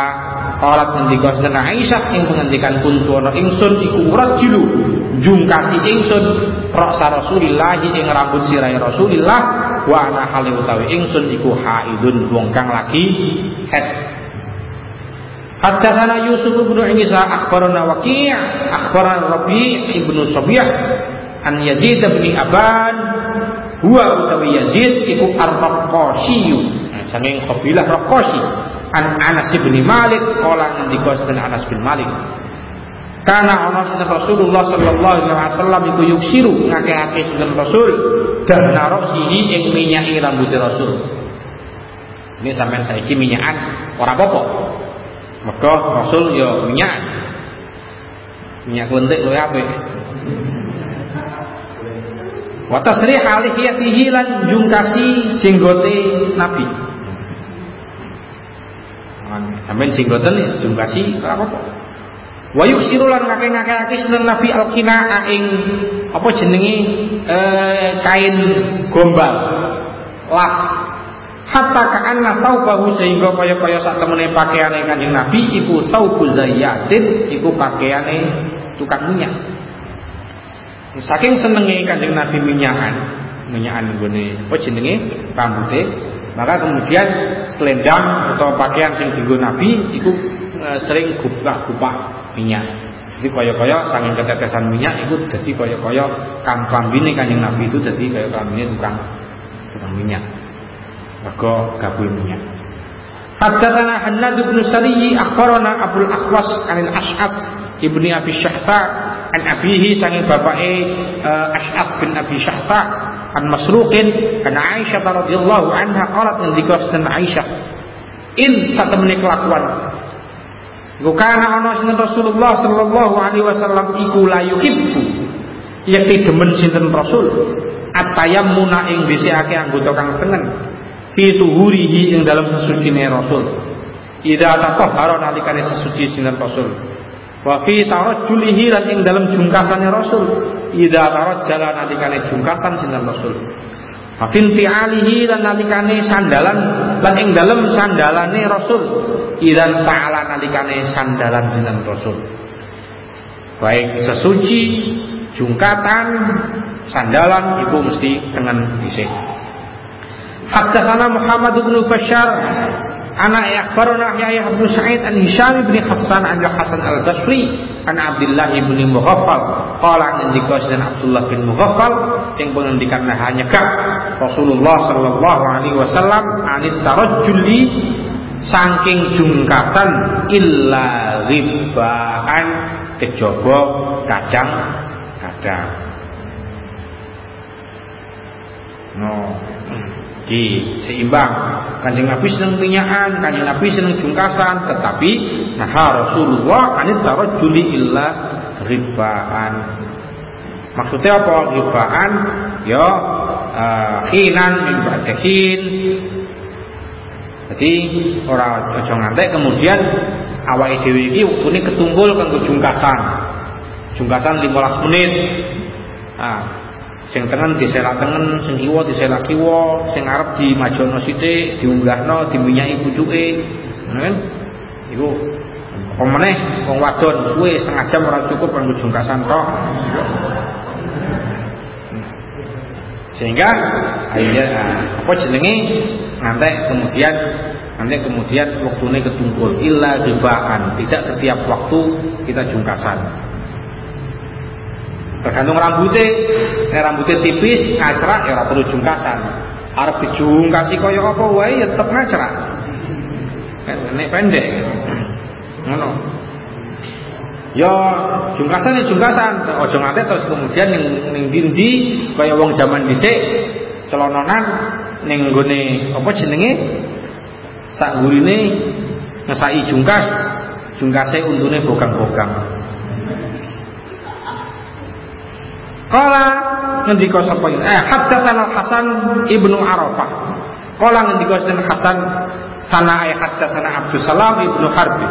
Qalat ngendika sedana Aisyah ing pengendikan kuntu ana ingsun iku jilu jungkasi ingsun rasa Rasulillah ing rambut sirai Rasulillah wa ana hale utawi ingsun iku haidun wong kang lagi head Haddatsana Yusuf bin Isa akhbarana Waqi' akhbarana Rabi' ibnu Sabiyah an Yazid bin Aban. Huwa utawi Yazid iku ar-Raqqasyi nah, saking kabilah Raqqasyi an Anas bin Malik kala ngendika sinten Anas bin Malik. Karena ana sinten Rasulullah sallallahu alaihi wasallam iku yuksiru ngakeh-akeh sinten Rasul dan narosihi ing minyaki rambut Rasul. Ini sampean saiki minyakan ora apa-apa. Rasul ya minyak. Minyak lentik luwih apik wa tasrih alihiyatihi lan jungkasi jenggote Nabi Amin sing boten jungkasi ora apa-apa. Wa yuksiru lan ngake-ngake seneng Nabi al-qinaa apa jenenge eh, kain gombal. Lap hatta ka'anna taubahu sehingga kaya-kaya sak temene pakaiane Kanjeng Nabi iku taubu zayyatin iku pakaiane tukang minyak. Saking senenge Kanjeng Nabi minyakan, minyakan nggone apa jenenge rambute maka kemudian selendang atau pakaian yang dienggo Nabi itu e, sering gupak-gupak minyak. Jadi kaya-kaya saking ketetesan minyak itu jadi kaya-kaya kang klambine Kanjeng Nabi itu jadi kaya klambine tukang tukang minyak. Mergo gabul minyak. Haddatsana Hannad bin Sari akhbarana Abdul Akhwas anil Ash'ab ibni Abi Syahta an abihi sanging bapake uh, Ash'ab bin Abi Syahta an Masruqin an Aisyah radhiyallahu anha qalat ngendika sinten Aisyah in satemene kelakuan Iku kana ana sinten Rasulullah sallallahu alaihi wasallam iku la yuhibbu? Yakti demen sinten Rasul atayammuna ing dhisikake anggota kang tengen fi tuhurihi ing dalam sesucine Rasul. Ida tatahhara nalikane sesuci sinten Rasul wa fi tarajjulihi lan ing dalam jungkasane Rasul. Ida tarajjala nalikane jungkasan sinten Rasul? Wa fi alihi lan nalikane sandalan lan ing dalam sandalane Rasul. Ida ta'ala nalikane sandalan sinten Rasul? Baik sesuci jungkatan sandalan itu mesti dengan dhisik Haddatsana Muhammad bin Bashar Ana akhbarana Yahya bin Sa'id an Hisham bin Hasan an Hasan al-Basri an Abdullah bin Mughaffal. Qala an dikos dan Abdullah bin Mughaffal yang pengendikan hanya kak Rasulullah sallallahu alaihi wasallam anit tarajjuli saking jungkasan illa ribaan kejaba kadang-kadang. No di seimbang. Kanjeng Nabi seneng minyakan kanjeng Nabi seneng jungkasan tetapi nah Rasulullah anit juli illa ribaan. Maksudnya apa? Ribaan ya uh, khinan min jadi orang ojo ngantek kemudian awal dhewe iki wektune ketunggul kanggo jungkasan. Jungkasan 15 menit. Nah, sing tengen diselak tengen sing kiwa diselak kiwa sing arep dimajono sithik diunggahno diminyaki pucuke. Ngono kan? Iku apa meneh wong wadon suwe setengah jam ora cukup kanggo jungkasan tok. Sehingga akhirnya apa jenenge? Ngantek kemudian nanti kemudian waktunya ketungkul. Illa ribaan tidak setiap waktu kita jungkasan Tergantung rambutnya, rambutnya tipis, ngacrak ya ora perlu jungkasan. Arep dijungkasi kaya apa wae ya tetep ngacrak. Nek pendek. Ngono. Ya jungkasan ya jungkasan, aja ngate terus kemudian ning ning dindi kaya wong zaman dhisik celononan ning nggone apa jenenge? Sak gurine ngesai jungkas, jungkase untune bogang-bogang. Kala ngendika sapa eh haddatsana Hasan ibnu Arafah. Kala ngendika sinten Hasan sana ayat haddatsana Abdus Salam ibnu Harbi.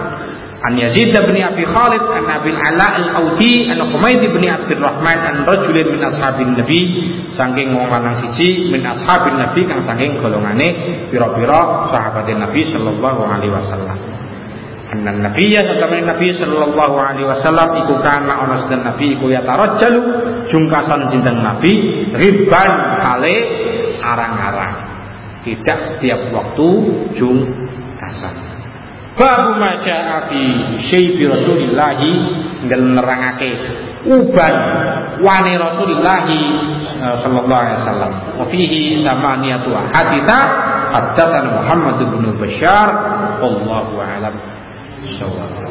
An Yazid bin Abi Khalid an Abil Ala al-Audi an Humaid bin Abdurrahman an rajulin min ashabin Nabi saking wong lanang siji min ashabin Nabi kang saking golongane pira-pira sahabatin Nabi sallallahu alaihi wasallam. Anna nabiyya satamane Nabi sallallahu alaihi wasallam iku kana ana sedang Nabi iku ya tarajjalu jungkasan sinten Nabi riban kale arang-arang. Tidak setiap waktu jungkasan. Babu maja fi syaibi Rasulillah ngel nerangake uban wani Rasulillah eh, sallallahu alaihi wasallam. Wa fihi thamaniyatu haditha haddatsana Muhammad bin Bashar wallahu a'lam. 效果